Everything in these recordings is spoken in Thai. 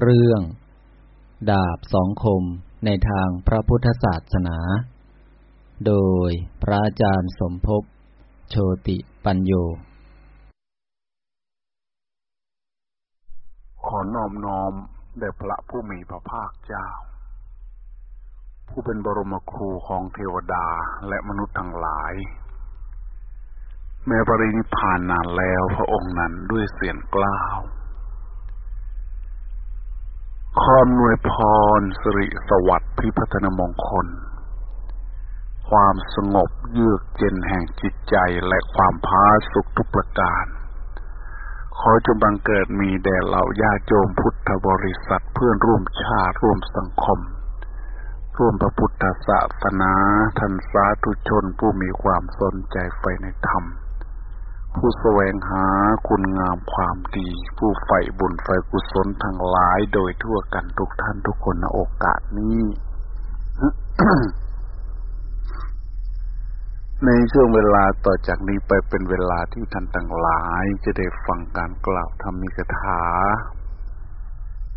เรื่อง ดาบสองคมในทางพระพุทธศาสนา โดยพระอาจารย์สมภพโชติปัญโย ขอนอมน้อมแด่พระผู้มีพระภาคเจ้า ผู้เป็นบรมครูของเทวดาและมนุษย์ทั้งหลาย แม้ปรินิพพานนานแล้วพระองค์นั้นด้วยเสียงกล้าว ขอหน่วยพรสิริสวัสดิ์พิพัฒนมงคล ความสงบเยือกเย็นแห่งจิตใจและความพาสุขทุกประการ ขอจงบังเกิดมีแด่เหล่าญาโยมพุทธบริษัทเพื่อนร่วมชาติร่วมสังคม ร่วมพระพุทธศาสนาท่านสาธุชนผู้มีความสนใจใฝ่ในธรรม ผู้แสวงหาคุณงามความดี ผู้ใฝ่บุญใฝ่กุศลทั้งหลายโดยทั่วกันทุกท่านทุกคนในโอกาสนี้ ในช่วงเวลาต่อจากนี้ไปเป็นเวลาที่ท่านทั้งหลายจะได้ฟังการกล่าวธรรมิกถา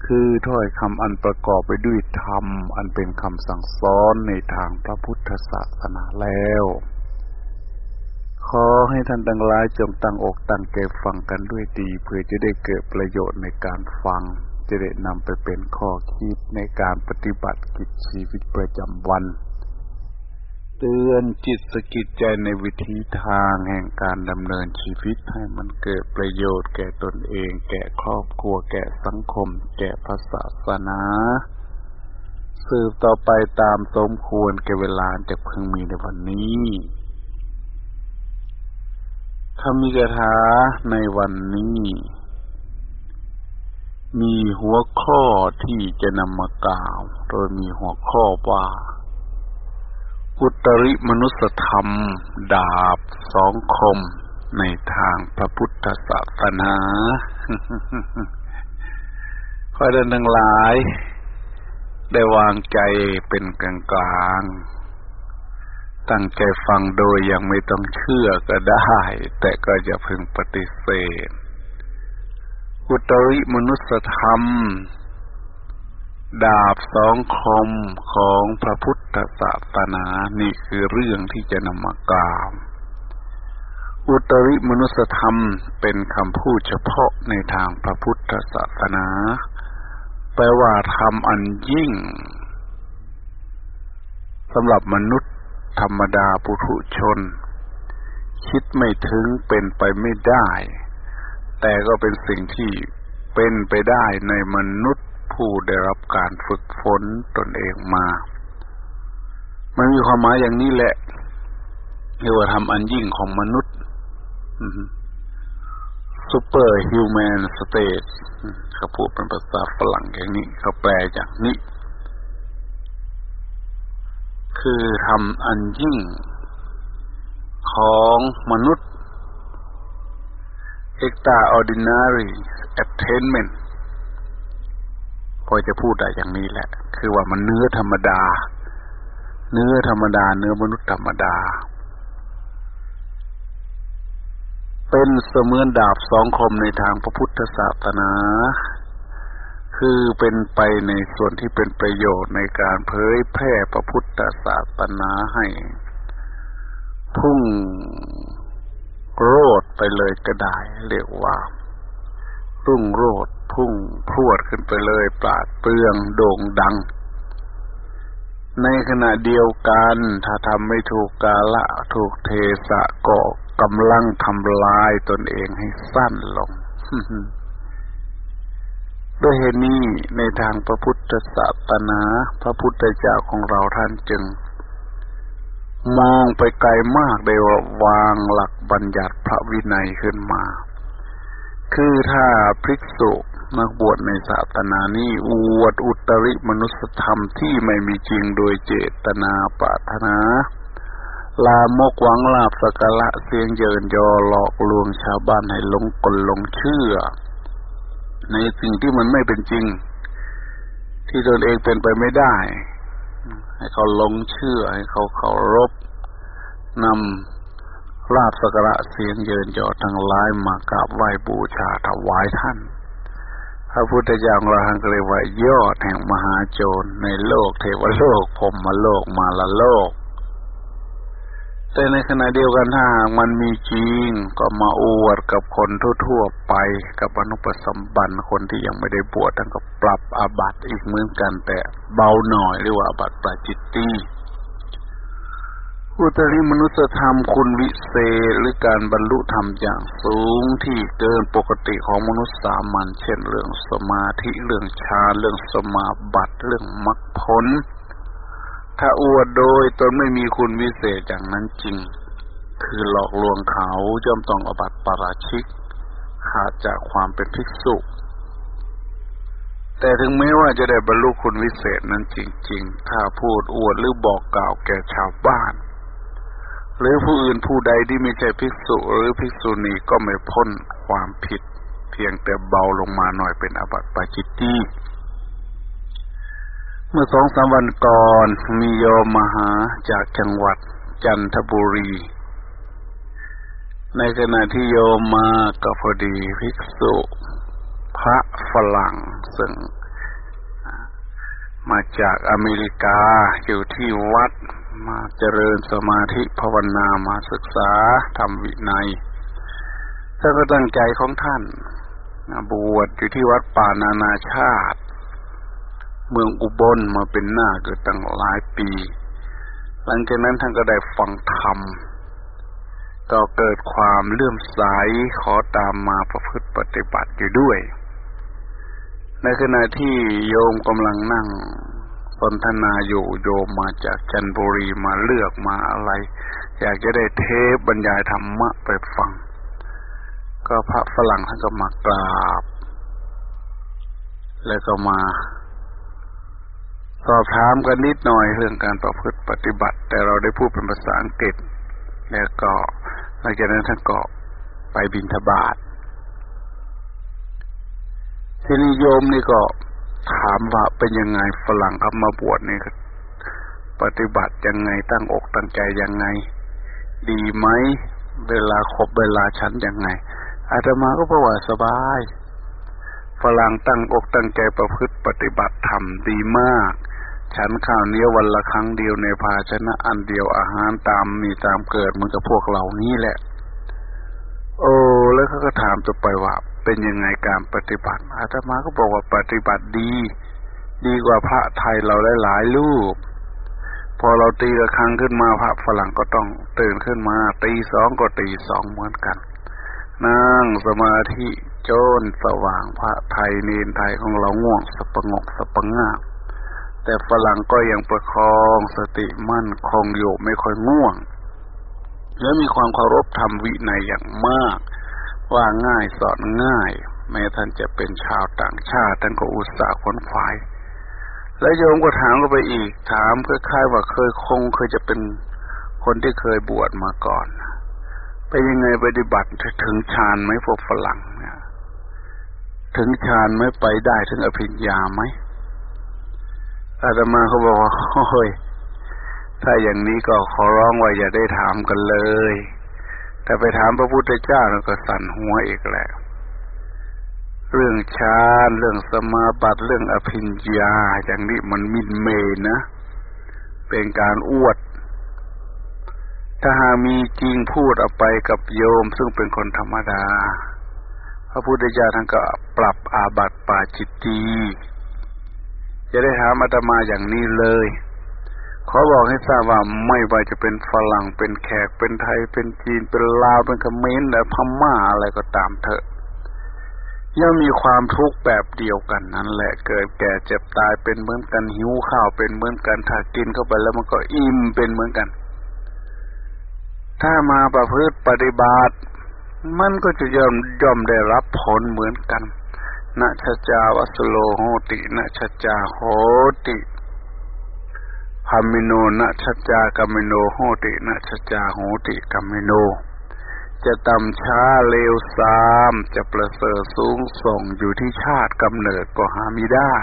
คือถ้อยคำอันประกอบไปด้วยธรรม อันเป็นคำสั่งสอนในทางพระพุทธศาสนาแล้ว ขอให้ท่านทั้งหลายจงตั้งอกตั้งใจฟังกันด้วยดีเพื่อจะได้เกิดประโยชน์ในการฟัง จะได้นำไปเป็นข้อคิดในการปฏิบัติกิจชีวิตประจำวัน เตือนจิตสกิดใจในวิธีทางแห่งการดำเนินชีวิตให้มันเกิดประโยชน์แก่ตนเอง แก่ครอบครัวแก่สังคม แก่พระศาสนาสืบต่อไปตามสมควรแก่เวลาจะพึงมีในวันนี้ คำมีกถาในวันนี้ มีหัวข้อที่จะนำมากล่าว โดยมีหัวข้อว่า อุตริมนุสธรรม ดาบสองคมในทางพระพุทธศาสนาขอเดินทั้งหลาย ได้วางใจเป็นกลางกลาง ตั้งใจฟังโดยยังไม่ต้องเชื่อก็ได้ แต่ก็จะพึงปฏิเสธ อุตริมนุสธรรม ดาบสองคมของพระพุทธศาสนา นี่คือเรื่องที่จะนำมากล่าวอุตริมนุสธรรมเป็นคำพูดเฉพาะในทางพระพุทธศาสนา แปลว่าธรรมอันยิ่งสำหรับมนุษย์ ธรรมดาปุถุชน คิดไม่ถึงเป็นไปไม่ได้ แต่ก็เป็นสิ่งที่เป็นไปได้ในมนุษย์ผู้ได้รับการฝึกฝนตนเองมา มันมีความหมายอย่างนี้แหละเรียกว่าธรรมอันยิ่งของมนุษย์ superhuman state เขาพูดเป็นภาษาฝรั่งอย่างนี้ เขาแปลจากนี้ คือธรรมอันยิ่งของมนุษย์ extraordinary attainment พอจะพูดได้อย่างนี้แหละ คือว่ามันเหนือธรรมดา เนื้อธรรมดา เนื้อมนุษย์ธรรมดา เป็นเสมือนดาบสองคมในทางพระพุทธศาสนา คือเป็นไปในส่วนที่เป็นประโยชน์ในการเผยแพร่พระพุทธศาสนาให้ พุ่งโรดไปเลยก็ได้เรียกว่า รุ่งโรดพุ่งพรวดขึ้นไปเลยปราดเปรืองโด่งดัง ในขณะเดียวกัน ถ้าทำไม่ถูกกาละถูกเทสะก็กำลังทำลายตนเองให้สั้นลง ด้วยเหตุนี้ในทางพระพุทธศาสนาพระพุทธเจ้าของเราท่านจึง มองไปไกลมากได้ว่าวางหลักบัญญัติพระวินัยขึ้นมา คือถ้าภิกษุนักบวชในศาสนานี้อวดอุตริมนุสธรรมที่ไม่มีจริงโดยเจตนาปรารถนาลามกหวังลาบสกละเสียงเยินยอหลอกลวงชาวบ้านให้ลงกลลงเชื่อ ในสิ่งที่มันไม่เป็นจริง ที่ตนเองเป็นไปไม่ได้ ให้เขาลงเชื่อ ให้เขาเคารพนำราบสกระเสียงเยินยอทั้งหลายมากราบไหว้บูชาถวายท่าน พระพุทธเจ้าของเราเรียกว่ายอดแห่งมหาโจรในโลกเทวโลกพรมโลกมาลโลก แต่ในขณะเดียวกันถ้ามันมีจริง ก็มาอวดกับคนทั่วๆไปกับอนุปสัมบันคนที่ยังไม่ได้บวชทั้งก็ปรับอาบัติอีกเหมือนกัน แต่เบาหน่อยเรียกว่าอาบัติปราจิตตีอุตริมนุสธรรมคุณวิเศษหรือการบรรลุธรรมอย่างสูงที่เกินปกติของมนุษย์สามัญเช่นเรื่องสมาธิเรื่องฌานเรื่องสมาบัติเรื่องมรรคผล ถ้าอวดโดยตนไม่มีคุณวิเศษอย่างนั้นจริง คือหลอกลวงเขาย่อมต้องอบัติปาราชิก ขาดจากความเป็นภิกษุ แต่ถึงแม้ว่าจะได้บรรลุคุณวิเศษนั้นจริง ๆ ถ้าพูดอวดหรือบอกกล่าวแก่ชาวบ้าน หรือผู้อื่นผู้ใดที่ไม่ใช่ภิกษุหรือภิกษุณีก็ไม่พ้นความผิด เพียงแต่เบาลงมาหน่อยเป็นอบัติปาจิตตี เมื่อสองสามวันก่อนมีโยมมาหาจากจังหวัดจันทบุรี ในขณะที่โยมมาก็พอดีภิกษุพระฝรั่งซึ่งมาจากอเมริกาอยู่ที่วัดมาเจริญสมาธิภาวนามาศึกษาทำวินัยท่านก็ตั้งใจของท่านบวชอยู่ที่วัดป่านานาชาติ เมืองอุบลมาเป็นหน้าเกิดตั้งหลายปี หลังจากนั้นท่านก็ได้ฟังธรรมก็เกิดความเลื่อมใสขอตามมาประพฤติปฏิบัติอยู่ด้วย ในขณะที่โยมกำลังนั่งสนทนาอยู่โยมมาจากจันบุรีมาเลือกมาอะไร อยากจะได้เทปบรรยายธรรมะไปฟัง ก็พระฝรั่งท่านก็มากราบ แล้วก็มา สอบถามกันนิดหน่อยเรื่องการประพฤติปฏิบัติ แต่เราได้พูดเป็นภาษาอังกฤษ แล้วก็หลังจากนั้นท่านก็ไปบินทบาททีนี้โยมนี่ก็ถามว่าเป็นยังไงฝรั่งเขามาบวชนี่ปฏิบัติยังไงตั้งอกตั้งใจยังไง ดีไหมเวลาครบเวลาฉันยังไง อาตมาก็บอกว่าสบายฝรั่งตั้งอกตั้งใจประพฤติปฏิบัติธรรมดีมาก ฉันข้าวเนี้ยวันละครั้งเดียวในภาชนะอันเดียวอาหารตามมีตามเกิดเหมือนกับพวกเรานี้แหละ โอ้แล้วเขาก็ถามต่อไปว่า เป็นยังไงการปฏิบัติ อาตมาก็บอกว่าปฏิบัติดี ดีกว่าพระไทยเราหลายๆลูกพอเราตีระฆังขึ้นมาพระฝรั่งก็ต้องตื่นขึ้นมา ตีสองก็ตีสองเหมือนกัน นั่งสมาธิโจนสว่างพระไทยเนนไทยของเราง่วงสปงกสปงงา แต่ฝรั่งก็ยังประคองสติมั่นคงอยู่ไม่ค่อยง่วง และมีความเคารพธรรมวินัยอย่างมาก ว่าง่ายสอนง่าย แม้ท่านจะเป็นชาวต่างชาติท่านก็อุตส่าห์ขนขวาย แล้วโยมก็ถามก็ไปอีก ถามคล้ายๆว่าเคยคงเคยจะเป็นคนที่เคยบวชมาก่อนเป็นยังไงปฏิบัติถึงฌานไหมพวกฝรั่งเนี่ยถึงฌานไหมไปได้ถึงอภิญญาไหม อาตมาเขาบอกว่าโอ้ยถ้าอย่างนี้ก็ขอร้องว่าอย่าได้ถามกันเลยแต่ไปถามพระพุทธเจ้าก็สั่นหัวอีกแล้ว เรื่องฌานเรื่องสมาบัติเรื่องอภิญญาอย่างนี้มันมินเมนะเป็นการอวด ถ้าหามีจริงพูดออกไปกับโยมซึ่งเป็นคนธรรมดา พระพุทธเจ้าท่านก็ปรับอาบัติปาจิตตี จะได้ถามอาตมาอย่างนี้เลย ขอบอกให้ทราบว่าไม่ว่าจะเป็นฝรั่งเป็นแขกเป็นไทยเป็นจีนเป็นลาวเป็นเขมรหรือพม่าอะไรก็ตามเถอะย่อมมีความทุกข์แบบเดียวกันนั่นแหละเกิดแก่เจ็บตายเป็นเหมือนกันหิวข้าวเป็นเหมือนกันถ้ากินเข้าไปแล้วมันก็อิ่มเป็นเหมือนกัน ถ้ามาประพฤติปฏิบัติ มันก็จะย่อมย่อมได้รับผลเหมือนกัน นะชจาวัสโลโหตินะชจาโหติพามิโนนะชจากามิโนโหตินะชจาโหติกามิโน จะตำช้าเลวซาม จะประเสริฐสูงส่งอยู่ที่ชาติกำเนิดก็หาไม่ได้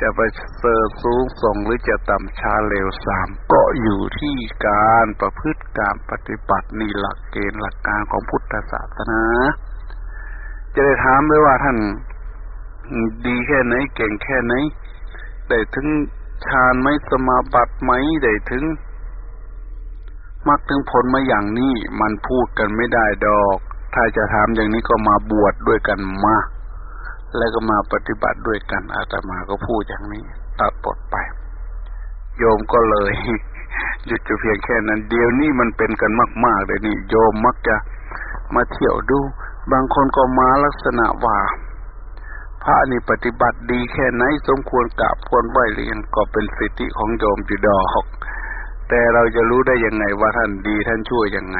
จะประเสริฐสูงส่งหรือจะตำช้าเลวซาม ก็อยู่ที่การประพฤติการปฏิบัตินี่หลักเกณฑ์หลักการของพุทธศาสนาจะได้ถามด้วยว่าท่าน ดีแค่ไหน เก่งแค่ไหน ได้ถึงฌานไหมสมาบัติไหมได้ถึงมักถึงผลมาอย่างนี้มันพูดกันไม่ได้ดอก ถ้าจะถามอย่างนี้ก็มาบวชดด้วยกันมา แล้วก็มาปฏิบัติด้วยกันอาตมาก็พูดอย่างนี้ตัดบทไป โยมก็เลยหยุดอยู่เพียงแค่นั้น เดี๋ยวนี้มันเป็นกันมาก ๆ เลยนี่ โยมมักจะมาเที่ยวดู บางคนก็มาลักษณะว่า พระนี่ปฏิบัติดีแค่ไหนสมควรกราบควรไหวหรือยังก็เป็นสิทธิของโยมจุดอกแต่เราจะรู้ได้ยังไงว่าท่านดีท่านช่วยยังไง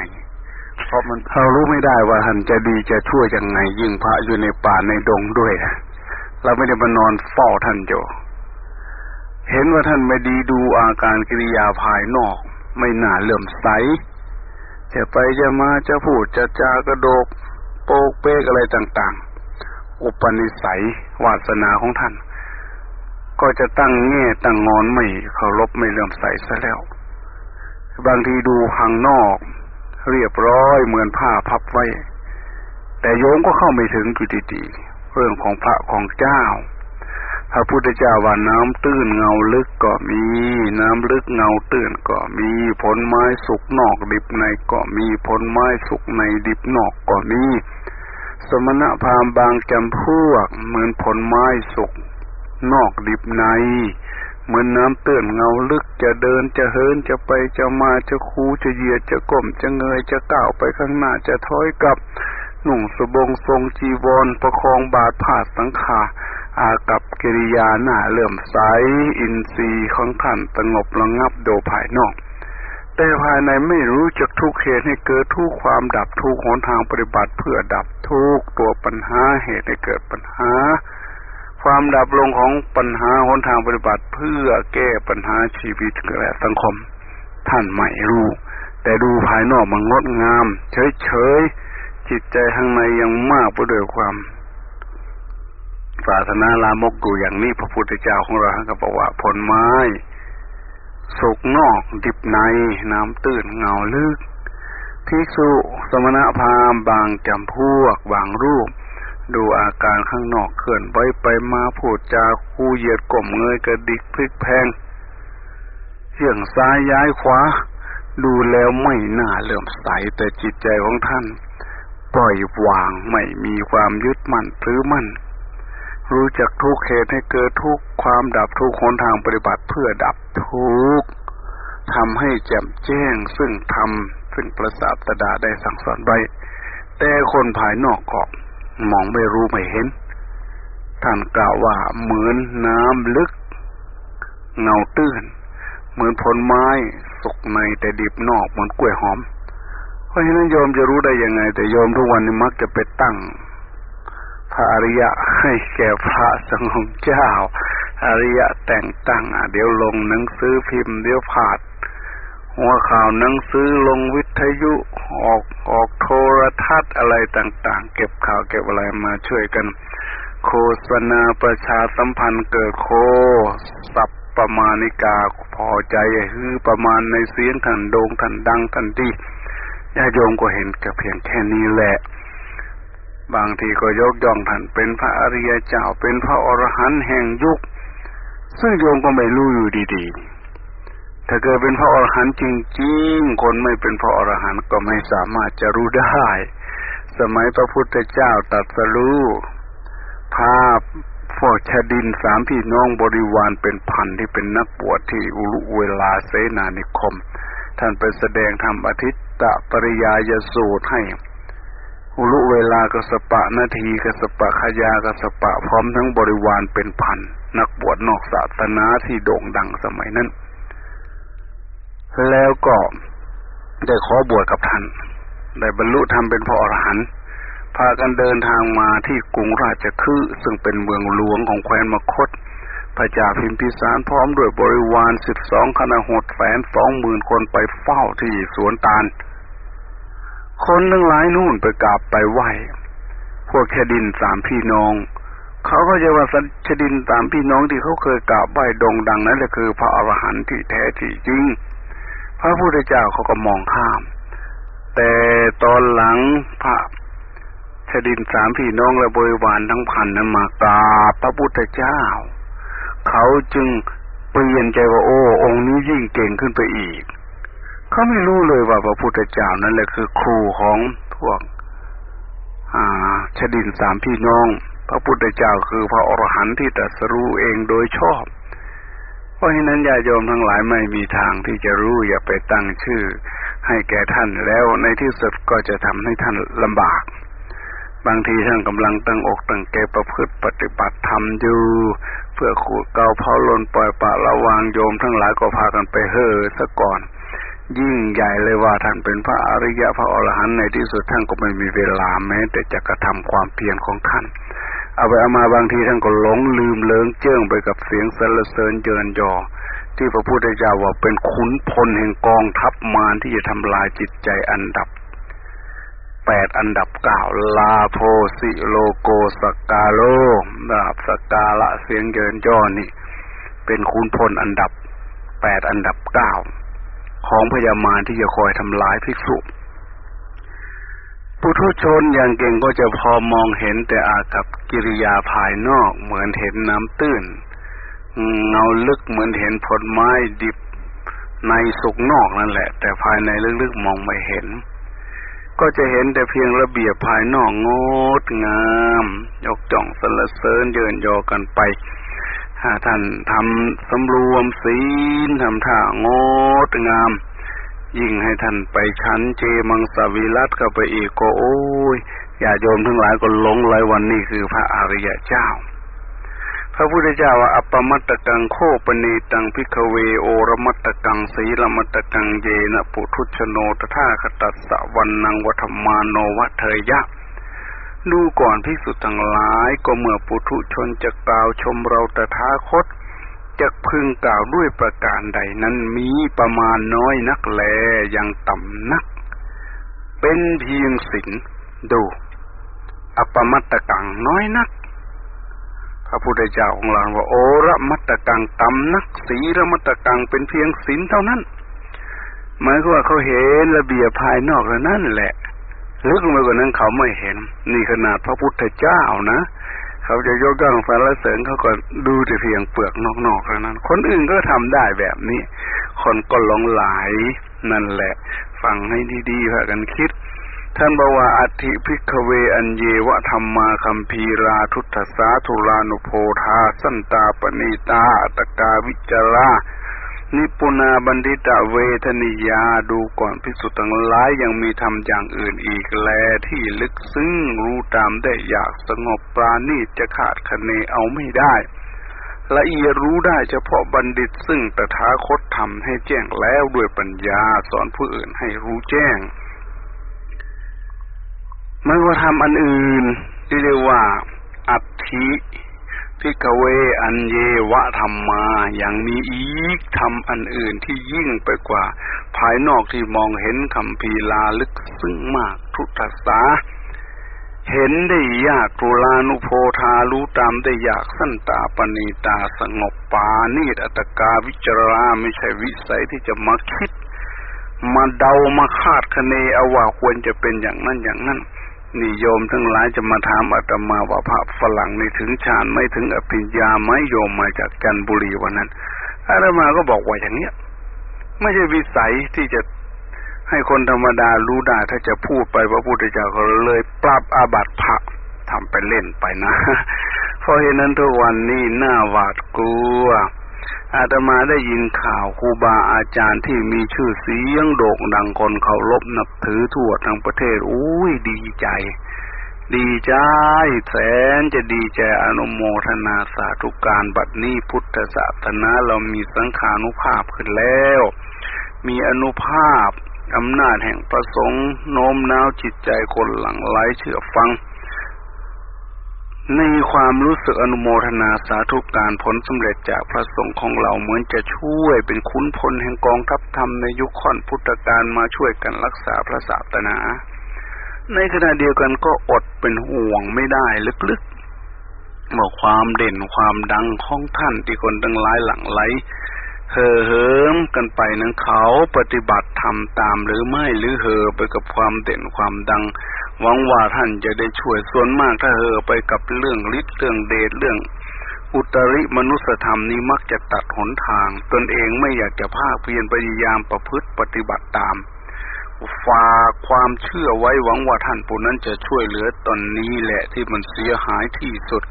เพราะมันเรารู้ไม่ได้ว่าท่านจะดีจะช่วยยังไง ยิ่งพระอยู่ในป่าในดงด้วยเราไม่ได้มานอนเฝ้าท่านโยเห็นว่าท่านไม่ดีดูอาการกิริยาภายนอก ไม่น่าเลื่อมใสจะไปจะมาจะพูดจะจากระโดกโปกเป๊กอะไรต่าง ๆ อุปนิสัยวาสนาของท่าน ก็จะตั้งแง่ตั้งงอนไม่เคารพไม่เลื่อมใสซะแล้ว บางทีดูข้างนอก เรียบร้อยเหมือนผ้าพับไว้ แต่โยมก็เข้าไม่ถึงจุดดีเรื่องของพระของเจ้าพระพุทธเจ้าว่าน้ำตื้นเงาลึกก็มี น้ำลึกเงาตื้นก็มีผลไม้สุกนอกดิบในก็มีผลไม้สุกในดิบนอกก็มี สมณะพราหมณ์บางจำพวก เหมือนผลไม้สุกนอกดิบใน เหมือนน้ำเตื้นเงาลึกจะเดินจะเฮินจะไปจะมาจะคูจะเหยียดจะก้มจะเงยจะก้าวไปข้างหน้าจะถอยกลับหนุ่งสบงทรงจีวรประคองบาดผาดสังขาอากับกิริยาหน้าเลื่อมใสอินทรีย์ของท่านสงบระงับโดภายนอก แต่ภายในไม่รู้จักทุกเหตุให้เกิดทุกความดับทุกหนทางปฏิบัติเพื่อดับทุกตัวปัญหาเหตุให้เกิดปัญหา ความดับลงของปัญหาหนทางปฏิบัติเพื่อแก้ปัญหาชีวิตและสังคม ท่านไม่รู้ แต่ดูภายนอกมันงดงาม เฉยๆจิตใจข้างในยังมากไปด้วยความศาสนาลามกอยู่อย่างนี้พระพุทธเจ้าของเราท่านก็บอกว่าผลไม้ สุกนอกดิบในน้ำตื้นเงาลึกภิกษุสมณะพราหมณ์บางจำพวกบางรูป ดูอาการข้างนอกเคลื่อนไหวไปมาพูดจาคู่เหยียดกลมเงยกระดิกพลิกแพงเสี่ยงซ้ายย้ายขวา ดูแล้วไม่น่าเลื่อมใสแต่จิตใจของท่าน ปล่อยวางไม่มีความยึดมั่นถือมั่น รู้จักทุกเหตุให้เกิดทุกความดับทุกคนทางปฏิบัติเพื่อดับทุกทำให้แจ่มแจ้งซึ่งทำซึ่งประสาทดาได้สั่งสอนไว้ แต่คนภายนอกก็มองไม่รู้ไม่เห็น ท่านกล่าวว่าเหมือนน้ำลึก เงาตื้น เหมือนผลไม้สุกในแต่ดิบนอกเหมือนกล้วยหอมเพราะฉะนั้นโยมจะรู้ได้ยังไง แต่โยมทุกวันนี้มักจะไปตั้ง อริยะให้แก่พระสงฆ์เจ้า อริยะแต่งตั้งอะเดี๋ยวลงหนังสือพิมพ์เดี๋ยวผาด หัวข่าวหนังสือลงวิทยุออกออกโทรทัศน์อะไรต่างๆ เก็บข่าวเก็บอะไรมาช่วยกัน โฆษณาประชาสัมพันธ์เกิดโคสับประมาณิกาพอใจฮือประมาณในเสียงทันโดงทันดังทันดีญาโยมก็เห็นกับเพียงแค่นี้แหละ บางทีก็ยกย่องท่านเป็นพระอริยเจ้าเป็นพระอรหันต์แห่งยุค ซึ่งโยมก็ไม่รู้อยู่ดีๆ ถ้าเกิดเป็นพระอรหันต์จริงๆ คนไม่เป็นพระอรหันต์ก็ไม่สามารถจะรู้ได้ สมัยพระพุทธเจ้าตัดสรู้ภาพพวกชาดินสามพี่น้องบริวารเป็นพันที่เป็นนักบวชที่อุลุเวลาเสนานิคม ท่านไปแสดงธรรมอาทิตตะปริยายสูตรให้ อุลุเวลากสปะนาทีกสปะขยากสปะพร้อมทั้งบริวารเป็นพัน นักบวชนอกศาสนาที่โด่งดังสมัยนั้น แล้วก็ได้ขอบวชกับท่าน ได้บรรลุธรรมเป็นพระอรหันต์พากันเดินทางมาที่กรุงราชคฤห์ซึ่งเป็นเมืองหลวงของแคว้นมคตพระจ่าพิมพิสารพร้อมด้วยบริวารสิบสองคณะหดแสนสองหมื่นคนไปเฝ้าที่สวนตาล คนทั้งหลายนู่นไปกราบไปไหว้ พวกแคดินสามพี่น้อง เขาก็จะว่าสัชดินสามพี่น้องที่เขาเคยกราบไหว้ดงดังนั้นแหละคือ พระอรหันต์ที่แท้ที่จริง พระพุทธเจ้าเขาก็มองข้าม แต่ตอนหลังพระชดินสามพี่น้องและบริวารทั้งพันนั้นมากราบพระพุทธเจ้า เขาจึงเปลี่ยนใจว่าโอ้ องค์นี้ยิ่งเก่งขึ้นไปอีก เขาไม่รู้เลยว่าพระพุทธเจ้านั่นแหละคือครูของพวก อ่าชดินสามพี่น้อง พระพุทธเจ้าคือพระอรหันต์ที่ตรัสรู้เองโดยชอบ เพราะฉะนั้นญาโยมทั้งหลายไม่มีทางที่จะรู้อย่าไปตั้งชื่อ ให้แก่ท่านแล้วในที่สุดก็จะทำให้ท่านลำบาก บางทีท่านกำลังตั้งอกตั้งใจประพฤติปฏิบัติธรรมอยู่เพื่อขูดเกาเผาลนปล่อยปะระวางโยมทั้งหลายก็พากันไปเฮ่อซะก่อน ยิ่งใหญ่เลยว่าท่านเป็นพระอริยะพระอรหันต์ในที่สุดท่านก็ไม่มีเวลาแม้ แต่จะกระทำความเพียรของท่าน เอาไปเอามาบางทีท่านก็หลงลืมเลิงเจิ้งไปกับเสียงสรรเสริญเจิญยอที่พระพุทธเจ้าว่าเป็นขุนพลแห่งกองทัพมารที่จะทำลายจิตใจอันดับแปดอันดับเก้าลาโพสิโลโกสกาโลดาบสกาละเสียงเยินย่อนี่ เป็นขุนพลอันดับแปดอันดับเก้า ของพญามารที่จะคอยทำลายภิกษุปุถุชนอย่างเก่งก็จะพอมองเห็นแต่อากับกิริยาภายนอกเหมือนเห็นน้ำตื้น เงาลึกเหมือนเห็นผลไม้ดิบในสุกนอกนั่นแหละ แต่ภายในลึกๆมองไม่เห็น ก็จะเห็นแต่เพียงระเบียบภายนอกงดงาม ยกจ่องสรรเสริญเยินยอกันไป ถ้าท่านทำสำรวมศีลทำท่างดงาม ยิ่งให้ท่านไปชั้นเจมังสวิรัตเข้าไปอีกก็โอ้ยอย่าโยมทั้งหลายก็หลงเลยวันนี้คือพระอริยเจ้า พระพุทธเจ้าว่าอัปมัตตกังโคปณีตังพิกเวโอรมัตตกังสีลมัตตกังเยนะปุถุชโนตถาคตัสสะวันนังวัฏมาโนวัเทยะ ดูก่อนพิสุทั้งหลายก็เมื่อปุถุชนจะกล่าวชมเราตถาคตจะพึงกล่าวด้วยประการใดนั้นมีประมาณน้อยนักแลยังต่ำนัก เป็นเพียงสินดูอปมัตตกังน้อยนัก พระพุทธเจ้าของเราว่าโอระมัตตกังต่ำนัก สีระมัตตกังเป็นเพียงสินเท่านั้นหมายความว่าเขาเห็นระเบียบภายนอกแล้วนั่นแหละ ลึกลงไปกว่านั้นเขาไม่เห็น นี่ขนาดพระพุทธเจ้านะ เขาจะยกย่องสรรเสริญเขาก็ดูแต่เพียงเปลือกนอกๆเท่านั้น คนอื่นก็ทำได้แบบนี้ คนก็หลงใหลนั่นแหละ ฟังให้ดีๆพากันคิด ท่านบอกว่าอัตถิ ภิกขเวอัญเญวะธัมมาคัมภีราทุททสา ทุรนุโพธาสันตาปณีตา อตักกาวจรา นิปุณา ปัณฑิตเวทนียาดูก่อนภิกษุทั้งหลายยังมีธรรมอย่างอื่นอีกแลที่ลึกซึ้งรู้ตามได้อยากสงบปราณีจะขาดคะเนเอาไม่ได้ ละเอียดรู้ได้เฉพาะบัณฑิตซึ่งตถาคตทำให้แจ้งแล้วด้วยปัญญาสอนผู้อื่นให้รู้แจ้งไม่ว่าทำอันอื่นที่เรียกว่าอัตถิ พิกเวอันเยวะธรรมมาอย่างนี้อีกทำอันอื่นที่ยิ่งไปกว่า ภายนอกที่มองเห็นคำพีลาลึกซึ้งมากทุตสาเห็นได้ยากทุลานุโพธารู้ตามได้ยากสั้นตาปณีตาสงบปานีอัตกาวิจาราไม่ใช่วิสัยที่จะมาคิด มาเดามาคาดคะเนเอาว่าควรจะเป็นอย่างนั้นอย่างนั้น นิยมทั้งหลายจะมาถามอาตมาว่าพระฝรั่งในถึงฌานไม่ถึงอภิญญาไม่โยมมาจากจันบุรีวันนั้นอาตมาก็บอกว่าอย่างเนี้ย ไม่ใช่วิสัยที่จะให้คนธรรมดารู้ได้ถ้าจะพูดไปพระพุทธเจ้าก็เลยปรับอาบัติพระทำไปเล่นไปนะ เพราะเหตุนั้นทุกวันนี้หน้าหวาดกลัว อาตมาได้ยินข่าวครูบาอาจารย์ที่มีชื่อเสียงโด่งดังคนเคารพนับถือทั่วทั้งประเทศอุ้ยดีใจ ดีใจ แสนจะดีใจอนุโมทนาสาธุการบัดนี้พุทธศาสนาเรามีสังขานุภาพขึ้นแล้ว มีอนุภาพอำนาจแห่งประสงค์โน้มน้าวจิตใจคนหลังไหลเชื่อฟัง ในความรู้สึกอนุโมทนาสาธุการผลสำเร็จจากพระสงฆ์ของเราเหมือนจะช่วยเป็นคุ้นพลแห่งกองทัพธรรมในยุคค่อนพุทธกาลมาช่วยกันรักษาพระศาสนา ในขณะเดียวกันก็อดเป็นห่วงไม่ได้ลึกๆบอกความเด่นความดังของท่านที่คนตั้งหลายหลังไหลเห่อเหิมกันไปนั้นเขาปฏิบัติทำตามหรือไม่หรือเห่อไปกับความเด่นความดัง หวังว่าท่านจะได้ช่วยส่วนมากถ้าเฮอไปกับเรื่องฤทธิ์เรื่องเดชเรื่อง อุตริมนุสธรรมนี้มักจะตัดหนทาง ตนเองไม่อยากจะภาคเพียรพยายามประพฤติปฏิบัติตามฝากความเชื่อไว้หวังว่าท่านผู้นั้นจะช่วยเหลือตอนนี้แหละที่มันเสียหายที่สุด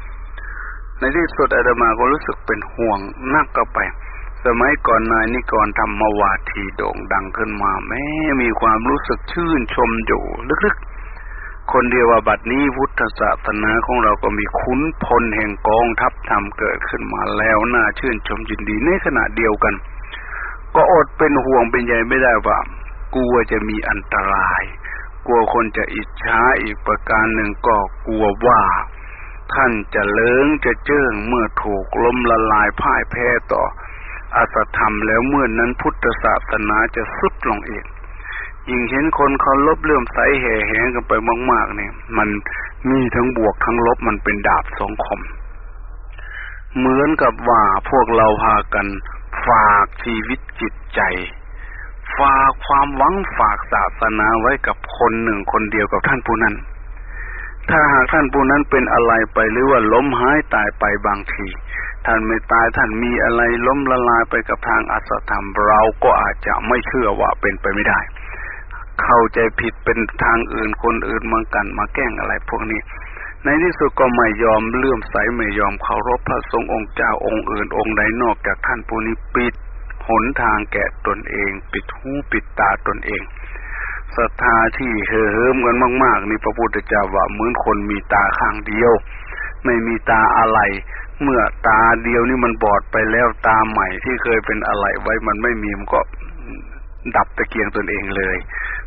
ในที่สุดอาตมาก็รู้สึกเป็นห่วงนักก็ไป สมัยก่อนนายนิกรธรรมวาทีโด่งดังขึ้นมาแม้มีความรู้สึกชื่นชมอยู่ลึกๆ คนเดียวว่าบัดนี้พุทธศาสนาของเราก็มีขุนพลแห่งกองทัพธรรมเกิดขึ้นมาแล้วน่าชื่นชมยินดีในขณะเดียวกัน ก็อดเป็นห่วงเป็นใยไม่ได้ว่ากลัวจะมีอันตราย กลัวคนจะอิจฉาอีกประการหนึ่งก็กลัวว่า ท่านจะเลิงจะเจิ้งเมื่อถูกล้มละลายพ่ายแพ้ต่ออาสธรรมแล้วเมื่อนนั้นพุทธศาสนาจะสุดลงเอง ยิ่งเห็นคนเขาลบเลื่อมใสแห่แหงกันไปมาก ๆ เนี่ย มันมีทั้งบวกทั้งลบมันเป็นดาบสองคม เหมือนกับว่าพวกเราพากัน ฝากชีวิตจิตใจ ฝากความหวังฝากศาสนาไว้กับคนหนึ่งคนเดียวกับท่านผู้นั้น ถ้าหากท่านผู้นั้นเป็นอะไรไปหรือว่าล้มหายตายไปบางทีท่านไม่ตายท่านมีอะไรล้มละลายไปกับทางอัศธรรม เราก็อาจจะไม่เชื่อว่าเป็นไปไม่ได้ เข้าใจผิดเป็นทางอื่นคนอื่นมังกันมาแกล้งอะไรพวกนี้ ในที่สุดก็ไม่ยอมเลื่อมใสไม่ยอมเคารพพระสงฆ์องค์เจ้าองค์อื่นองค์ใดนอกจากท่านผู้นี้ปิดหนทางแก่ตนเอง ปิดหูปิดตาตนเองศรัทธาที่เห่อเหิมกันมาก ๆ นี่พระพุทธเจ้าว่าเหมือนคนมีตาข้างเดียว ไม่มีตาอะไร เมื่อตาเดียวนี่มันบอดไปแล้วตาใหม่ที่เคยเป็นอะไรไว้มันไม่มีมันก็ดับตะเกียงตนเองเลย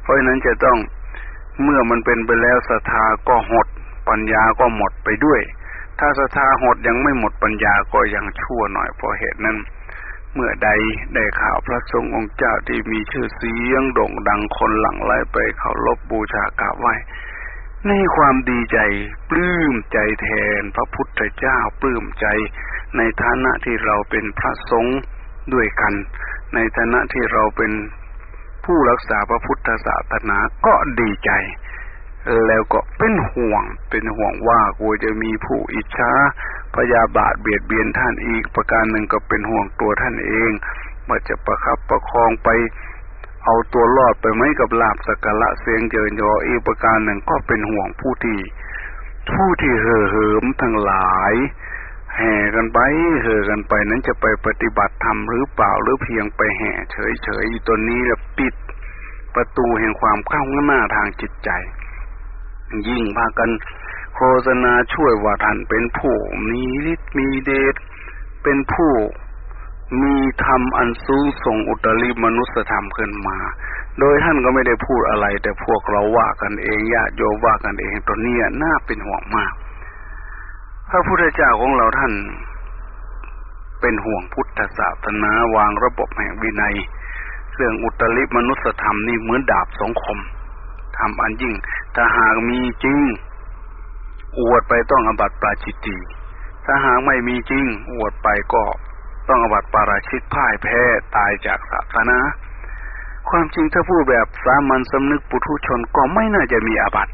เพราะฉะนั้นจะต้องเมื่อมันเป็นไปแล้วศรัทธาก็หด ปัญญาก็หมดไปด้วย ถ้าศรัทธาหดยังไม่หมดปัญญาก็ยังชั่วหน่อยเพราะเหตุนั้น เมื่อใดได้ข่าวพระสงฆ์องค์เจ้าที่มีชื่อเสียงโด่งดังคนหลั่งไหลไปเคารพบูชากราบไหว้ในความดีใจปลื้มใจแทนพระพุทธเจ้าปลื้มใจ ในฐานะที่เราเป็นพระสงฆ์ด้วยกัน ในฐานะที่เราเป็น ผู้รักษาพระพุทธศาสนาก็ดีใจ แล้วก็เป็นห่วงเป็นห่วงว่ากลัวจะมีผู้อิจฉาพยาบาทเบียดเบียนท่านอีกประการหนึ่งก็เป็นห่วงตัวท่านเองว่าจะประคับประคองไปเอาตัวรอดไปไหมกับลาบสักระเสียงเจิญยออีกประการหนึ่งก็เป็นห่วงผู้ที่ผู้ที่เห่อเหิมทั้งหลาย แห่กันไปเห่อกันไปนั้นจะไปปฏิบัติธรรมหรือเปล่าหรือเพียงไปแห่เฉยๆตัวนี้ละปิดประตูแห่งความก้าวหน้าทางจิตใจ ยิ่งพากันโฆษณาช่วยว่าท่านเป็นผู้มีฤทธิ์มีเดชเป็นผู้มีธรรมอันสูงส่งอุตริมนุสธรรมขึ้นมา โดยท่านก็ไม่ได้พูดอะไร แต่พวกเราว่ากันเองญาติโยมว่ากันเองตัวนี้น่าเป็นห่วงมาก พระพุทธเจ้าของเราท่าน เป็นห่วงพุทธศาสนาวางระบบแห่งวินัย เรื่องอุตริมนุสธรรมนี่เหมือนดาบสองคมทำอันยิ่งถ้าหากมีจริง อวดไปต้องอบัติปาจิตติถ้าหากไม่มีจริง อวดไปก็ต้องอบัติปาราชิตพ่ายแพ้ตายจากศาสนาความจริงถ้าพูดแบบสามัญสำนึกปุถุชนก็ไม่น่าจะมีอาบัติ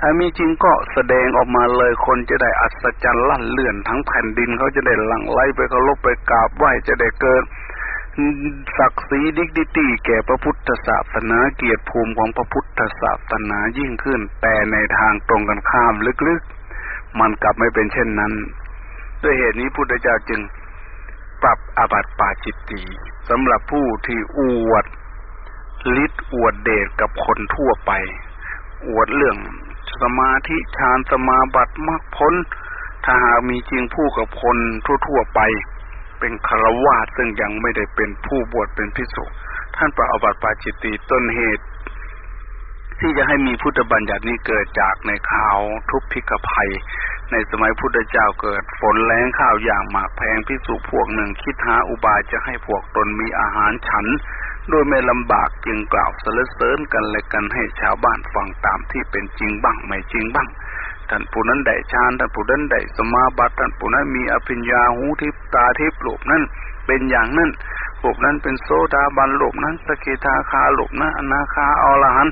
ถ้ามีจริงก็แสดงออกมาเลยคนจะได้อัศจรรย์ลั่นเลื่อนทั้งแผ่นดินเขาจะได้หลั่งไหลไปเคารพไปกราบไหว้จะได้เกิดศักดิ์ศรี dignity แก่พระพุทธศาสนาเกียรติภูมิของพระพุทธศาสนายิ่งขึ้น แต่ในทางตรงกันข้ามลึกๆ มันกลับไม่เป็นเช่นนั้น ด้วยเหตุนี้พุทธเจ้าจึงปรับอาบัติปาจิตตีย์สำหรับผู้ที่อวดฤทธิ์อวดเดชกับคนทั่วไป อวดเรื่อง สมาธิฌานสมาบัติมรรคผลถ้าหากมีจริงผู้กับคนทั่ว ๆ ไป เป็นคารวาสซึ่งยังไม่ได้เป็นผู้บวชเป็นพิสุท่านประอบัติปาจิตติต้นเหตุ ที่จะให้มีพุทธบัญญัตินี้เกิดจากในข่าวทุพพิกภัย ในสมัยพุทธเจ้าเกิดฝนแรงข้าวอย่างหมากแพงพิสุพวกหนึ่งคิดหาอุบายจะให้พวกตนมีอาหารฉัน โดยไม่ลำบากจึงกล่าวสรรเสริญกันและกันให้ชาวบ้านฟังตามที่เป็นจริงบ้างไม่จริงบ้างท่านผู้นั้นได้ฌานท่านผู้นั้นได้สมาบัติท่านผู้นั้นมีอภิญญาหูทิพตาทิพลูกนั้นเป็นอย่างนั้นลูกนั้นเป็นโซดาบันลูกนั้นสกิทาคาลูกนั้นอนาคาอรหัน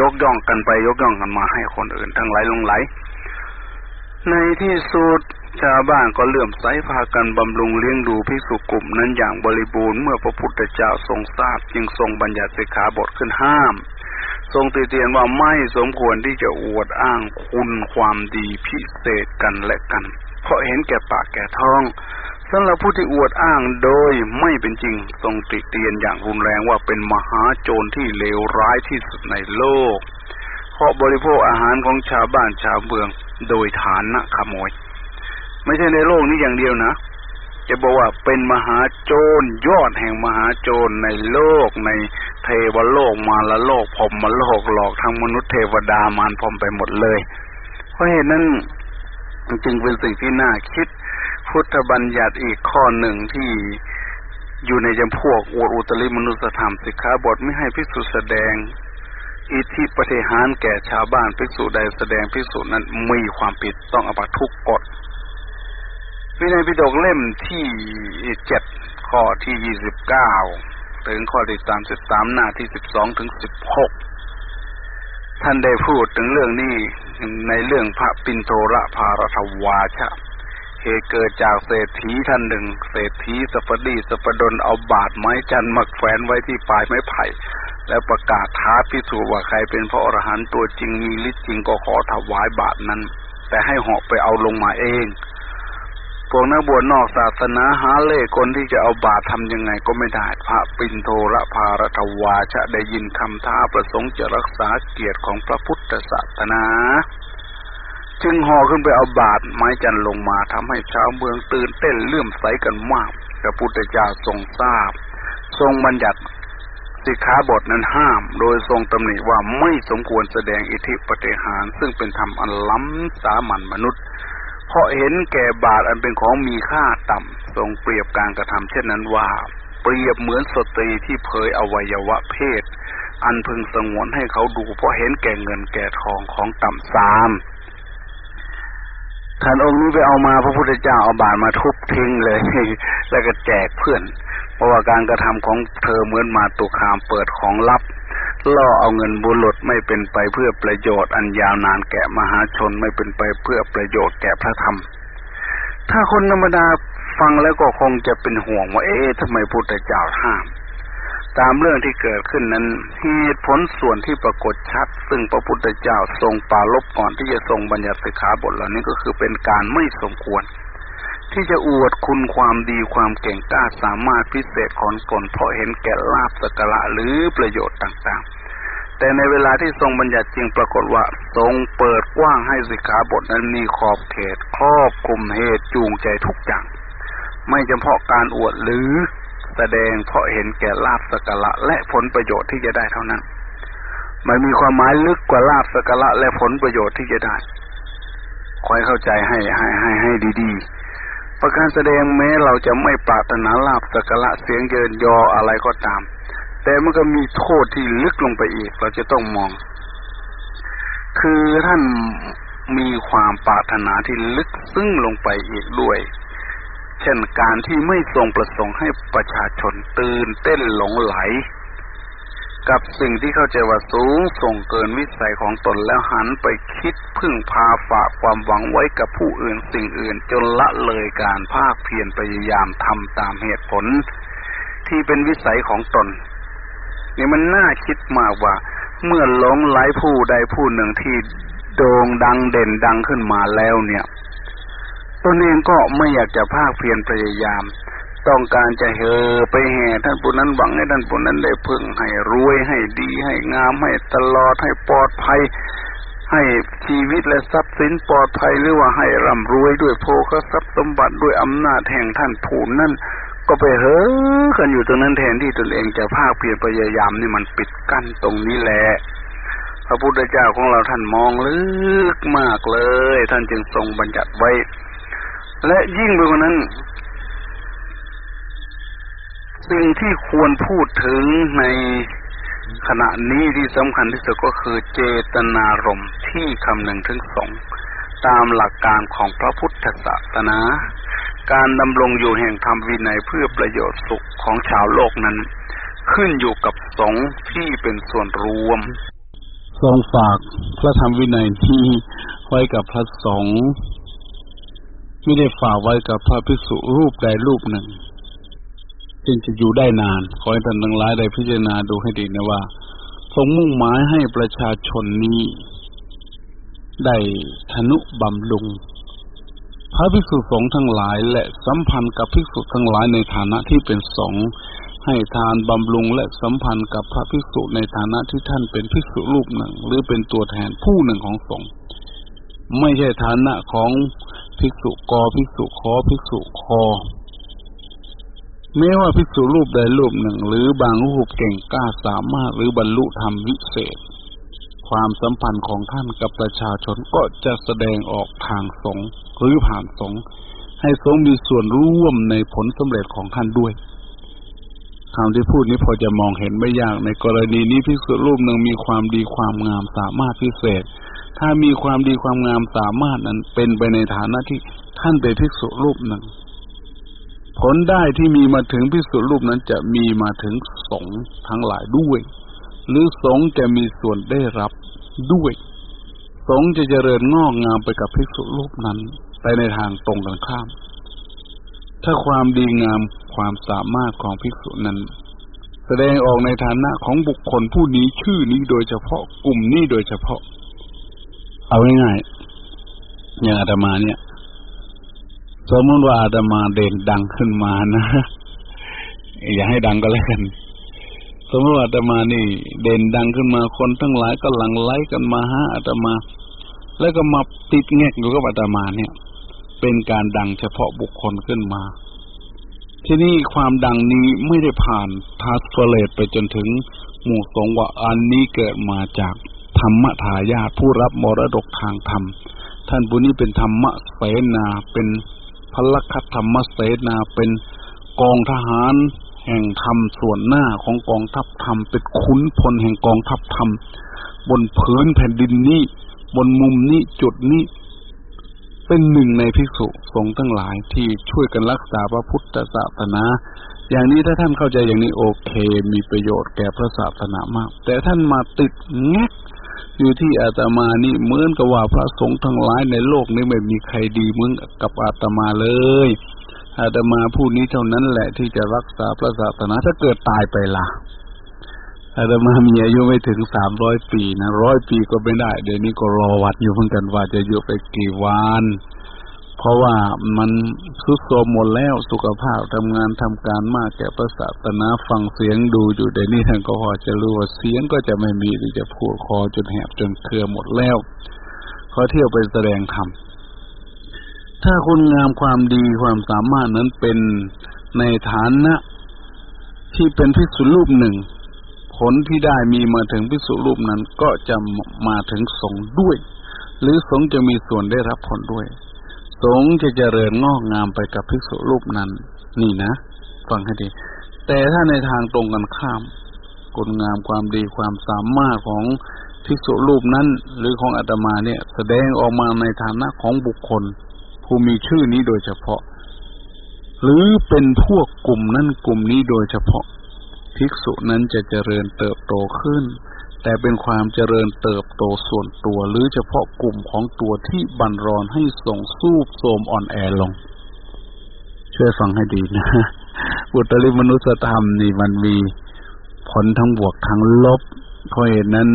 ยกย่องกันไปยกย่องกันมาให้คนอื่นทั้งหลายลงไหล ในที่สุด ชาวบ้านก็เลื่อมใสพากันบำรุงเลี้ยงดูภิกษุกลุ่มนั้นอย่างบริบูรณ์เมื่อพระพุทธเจ้าทรงทราบจึงทรงบัญญัติสิกขาบทขึ้นห้าม ทรงตีเตียนว่าไม่สมควรที่จะอวดอ้างคุณความดีพิเศษกันและกัน เพราะเห็นแก่ปากแก่ท้องสำหรับผู้ที่อวดอ้างโดยไม่เป็นจริงทรงติเตียนอย่างรุนแรงว่าเป็นมหาโจรที่เลวร้ายที่สุดในโลกเพราะบริโภคอาหารของชาวบ้านชาวเมืองโดยฐานะขโมย ไม่ใช่ในโลกนี้อย่างเดียวนะจะบอกว่าเป็นมหาโจรยอดแห่งมหาโจรในโลกในเทวโลกมาละโลกพรมมาโลกหลอกทั้งมนุษย์เทวดามารพรมไปหมดเลย เพราะเหตุนั้นจึงเป็นสิ่งที่น่าคิด พุทธบัญญัติอีกข้อหนึ่งที่อยู่ในจำพวกอวดอุตริมนุสธรรมสิกขาบทไม่ให้พิสูจแสดง อิทธิปฏิหารแก่ชาวบ้านพิสูจใดแสดงพิสูจนั้นมีความผิดต้องอบัตทุกกฎ วินัยปิฎกเล่มที่เจ็ดข้อที่ยี่สิบเก้าถึงข้อที่สามสิบสามหน้าที่สิบสองถึงสิบหกท่านได้พูดถึงเรื่องนี้ในเรื่องพระปินโทระภารทวาชะเหตุเกิดจากเศรษฐีท่านหนึ่ง เศรษฐีสปดีสปดนเอาบาดไม้จันมักแฝนไว้ที่ปลายไม้ไผ่ แล้วประกาศท้าพิสูจน์ว่าใครเป็นพระอรหันต์ตัวจริงมีฤทธิ์จริงก็ขอถวายบาทนั้น แต่ให้เหาะไปเอาลงมาเอง พวกนักบวชนอกศาสนาหาเล่คนที่จะเอาบาตรทำยังไงก็ไม่ได้ พระปินโทระภารทวาชะได้ยินคำท้าประสงค์จะรักษาเกียรติของพระพุทธศาสนา จึงห่อขึ้นไปเอาบาตรไม้จันลงมาทำให้ชาวเมืองตื่นเต้นเลื่อมใสกันมาก พระพุทธเจ้าทรงทราบ ทรงบัญญัติสิกขาบทนั้นห้าม โดยทรงตำหนิว่าไม่สมควรแสดงอิทธิปฏิหาร ซึ่งเป็นธรรมอันล้ำสามัญมนุษย์ ราะเห็นแก่บาทอันเป็นของมีค่าต่ำทรงเปรียบการกระทำเช่นนั้นว่า เปรียบเหมือนสตรีที่เผยอวัยวะเพศ อันพึงสงวนให้เขาดู เพราะเห็นแก่เงินแก่ทองของต่ำซามท่านองค์นี้ไปเอามาพระพุทธเจ้าเอาบาทมาทุบทิ้งเลย แล้วก็แจกเพื่อน เพราะว่าการกระทำของเธอเหมือนมาตุคามเปิดของลับ ล่อเอาเงินบุรุษไม่เป็นไปเพื่อประโยชน์อันยาวนานแก่มหาชนไม่เป็นไปเพื่อประโยชน์แก่พระธรรม ถ้าคนธรรมดาฟังแล้วก็คงจะเป็นห่วงว่า เอ๊ะทำไมพุทธเจ้าห้าม ตามเรื่องที่เกิดขึ้นนั้นเหตุผลส่วนที่ปรากฏชัด ซึ่งพระพุทธเจ้าทรงปาลบก่อนที่จะทรงบัญญัติสิกขาบทเหล่านี้ก็คือเป็นการไม่สมควร ที่จะอวดคุณความดีความเก่งกล้าสามารถพิเศษของตนเพราะเห็นแก่ลาบสกละหรือประโยชน์ต่างๆ แต่ในเวลาที่ทรงบัญญัติจริงปรากฏว่า ทรงเปิดกว้างให้สิกขาบทนั้นมีขอบเขตครอบคลุมเหตุจูงใจทุกอย่าง ไม่เฉพาะการอวดหรือแสดงเพราะเห็นแก่ลาบสกละและผลประโยชน์ที่จะได้เท่านั้น มันมีความหมายลึกกว่าลาบสกละและผลประโยชน์ที่จะได้คอยเข้าใจให้ให้ให้ให้ดีๆ ประการแสดงแม้เราจะไม่ปรารถนาลาบสกละเสียงเยินยออะไรก็ตาม แต่มันก็มีโทษที่ลึกลงไปอีก เราจะต้องมอง คือท่านมีความปรารถนาที่ลึกซึ้งลงไปอีกด้วย เช่นการที่ไม่ทรงประสงค์ให้ประชาชนตื่นเต้นหลงไหล กับสิ่งที่เข้าใจว่าสูงส่งเกินวิสัยของตนแล้วหันไปคิดพึ่งพาฝากความหวังไว้กับผู้อื่นสิ่งอื่นจนละเลยการภาคเพียรพยายามทำตามเหตุผล ที่เป็นวิสัยของตนนี่มันน่าคิดมากว่า เมื่อหลงไหลผู้ใดผู้หนึ่งที่โด่งดังเด่นดังขึ้นมาแล้วเนี่ยตนเองก็ไม่อยากจะภาคเพียรพยายาม ต้องการจะเฮอไปแห่ท่านผู้นั้นหวังให้ท่านผู้นั้นได้พึ่งให้รวยให้ดีให้งามให้ตลอดให้ปลอดภัย ให้ชีวิตและทรัพย์สินปลอดภัยหรือว่าให้ร่ำรวยด้วยโภคทรัพย์สมบัติด้วยอำนาจแห่งท่านผู้นั้นก็ไปเฮ้อกันอยู่ตรงนั้นแทนที่ตนเองจะภาคเพียรพยายามนี่มันปิดกั้นตรงนี้แหละพระพุทธเจ้าของเราท่านมองลึกมากเลย ท่านจึงทรงบัญญัติไว้ และยิ่งไปกว่านั้น สิ่งที่ควรพูดถึงในขณะนี้ที่สำคัญที่สุดก็คือเจตนารมณ์ที่คำหนึ่งถึงสองตามหลักการของพระพุทธศาสนา การดำรงอยู่แห่งธรรมวินัยเพื่อประโยชน์สุขของชาวโลกนั้น ขึ้นอยู่กับสงฆ์ที่เป็นส่วนรวม ทรงฝากพระธรรมวินัยที่ไว้กับพระสงฆ์ไม่ได้ฝากไว้กับพระภิกษุรูปใดรูปหนึ่ง จึงจะอยู่ได้นาน ขอให้ท่านทั้งหลายได้พิจารณาดูให้ดีนะว่าทรงมุ่งหมายให้ประชาชนนี้ ได้ธนุบำรุง พระภิกษุสงฆ์ทั้งหลาย และสัมพันธ์กับภิกษุทั้งหลายในฐานะที่เป็นสงฆ์ให้ทานบำรุงและสัมพันธ์กับพระภิกษุในฐานะที่ท่านเป็นภิกษุรูปหนึ่ง หรือเป็นตัวแทนผู้หนึ่งของสงฆ์ไม่ใช่ฐานะของภิกษุกอภิกษุขอภิกษุคอ แม้ว่าภิกษุรูปใดรูปหนึ่ง หรือบางรูปเก่งกล้าสามารถหรือบรรลุธรรมวิเศษ ความสัมพันธ์ของท่านกับประชาชนก็จะแสดงออกทางสงหรือผ่านสงให้สงมีส่วนร่วมในผลสำเร็จของท่านด้วยคำที่พูดนี้พอจะมองเห็นไม่ยากในกรณีนี้ภิกษุรูปหนึ่งมีความดีความงามสามารถพิเศษ ถ้ามีความดีความงามสามารถนั้นเป็นไปในฐานะที่ท่านเป็นภิกษุรูปหนึ่ง ผลได้ที่มีมาถึงภิกษุรูปนั้นจะมีมาถึงสงทั้งหลายด้วย หรือสงจะมีส่วนได้รับด้วย สงจะเจริญงอกงามไปกับภิกษุรูปนั้นไปในทางตรงกันข้าม ถ้าความดีงามความสามารถของภิกษุนั้น แสดงออกในฐานะของบุคคลผู้นี้ชื่อนี้โดยเฉพาะกลุ่มนี้โดยเฉพาะ เอาง่ายๆอย่างอาตมาเนี่ย สมมติว่าอาตมาเด่นดังขึ้นมานะ อย่าให้ดังก็แล้วกัน สมมติว่าอาตมานี่ เด่นดังขึ้นมาคนทั้งหลายก็หลั่งไหลกันมาหาอาตมา แล้วก็มาติดแหงกอยู่กับอาตมาเนี่ย เป็นการดังเฉพาะบุคคลขึ้นมา ที่นี่ความดังนี้ไม่ได้ผ่าน transfer ไปจนถึงหมู่สงฆ์ว่าอันนี้เกิดมาจากธรรมทายาทผู้รับมรดกทางธรรม ท่านผู้นี้เป็นธรรมเสนาเป็น พลคัตธรรมเสนาเป็นกองทหาร แห่งธรรมส่วนหน้าของกองทัพธรรมเป็นขุนพลแห่งกองทัพธรรม บนพื้นแผ่นดินนี้ บนมุมนี้จุดนี้ เป็นหนึ่งในภิกษุสงฆ์ทั้งหลายที่ช่วยกันรักษาพระพุทธศาสนาอย่างนี้ถ้าท่านเข้าใจอย่างนี้โอเค มีประโยชน์แก่พระศาสนามาก แต่ท่านมาติดแงก อยู่ที่อาตมานี่เหมือนกับว่าพระสงฆ์ทั้งหลายในโลกนี้ไม่มีใครดีเหมือนกับอาตมาเลย อาตมาผู้นี้เท่านั้นแหละที่จะรักษาพระศาสนาถ้าเกิดตายไปล่ะอาตมามีอายุไม่ถึงสามร้อยปีนะร้อยปีก็ไม่ได้ เดี๋ยวนี้ก็รอวัดอยู่เหมือกันว่าจะอยู่ไปกี่วัน ราะว่ามันทุดโทรมหมดแล้วสุขภาพทำงานทำการมากแก่ประสาทนาฟังเสียงดูอยู่เดี๋ยวนี้ท่านก็พอจะรู้ว่าเสียงก็จะไม่มีที่จะพูดคอจนแหบจนเครือหมดแล้วพอเที่ยวไปแสดงธรรมถ้าคุณงามความดีความสามารถนั้นเป็นในฐานะ ที่เป็นพิสุรูปหนึ่ง ผลที่ได้มีมาถึงพิสุรูปนั้นก็จะมาถึงสงด้วย หรือสงจะมีส่วนได้รับผลด้วย สงจะเจริญงอกงามไปกับภิกษุรูปนั้น นี่นะ ฟังให้ดี แต่ถ้าในทางตรงกันข้ามคุณงามความดีความสามารถของภิกษุรูปนั้น หรือของอาตมาเนี่ย แสดงออกมาในฐานะของบุคคล ผู้มีชื่อนี้โดยเฉพาะ หรือเป็นพวกกลุ่มนั้นกลุ่มนี้โดยเฉพาะ ภิกษุนั้นจะเจริญเติบโตขึ้น แต่เป็นความเจริญเติบโตส่วนตัวหรือเฉพาะกลุ่มของตัวที่บันรอนให้ส่งสู้โสมอ่อนแอลง ช่วยฟังให้ดีนะอุตริมนุสธรรมนี่มันมีผลทั้งบวกทั้งลบเพราะเหตุนั้น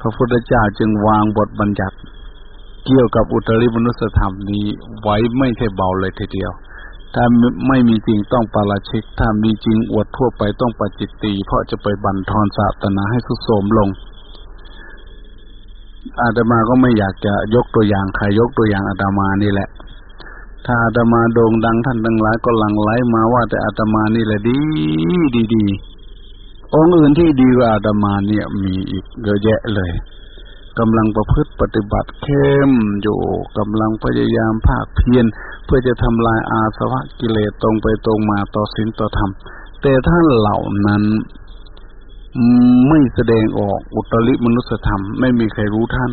พระพุทธเจ้าจึงวางบทบัญญัติ เกี่ยวกับอุตริมนุสธรรมนี้ไว้ไม่ใช่เบาเลยทีเดียว ถ้าไม่มีจริงต้องปาราชิก ถ้ามีจริงอวดทั่วไปต้องปจิตตี เพราะจะไปบันทอนศาสนาให้สุดโสมลง อาตมาก็ไม่อยากจะยกตัวอย่างใครยกตัวอย่างอาตมานี่แหละ ถ้าอาตมาโด่งดังท่านทั้งหลายก็หลั่งไหลมาว่าแต่อาตมานี่แหละดีดีดีองค์อื่นที่ดีกว่าอาตมาเนี่ยมีอีกเยอะแยะเลย กำลังประพฤติปฏิบัติเข้มอยู่กำลังพยายามภาคเพียรเพื่อจะทำลายอาสวะกิเลสตรงไปตรงมาต่อศีลต่อธรรม แต่ท่านเหล่านั้นไม่แสดงออกอุตริมนุสธรรม ไม่มีใครรู้ท่าน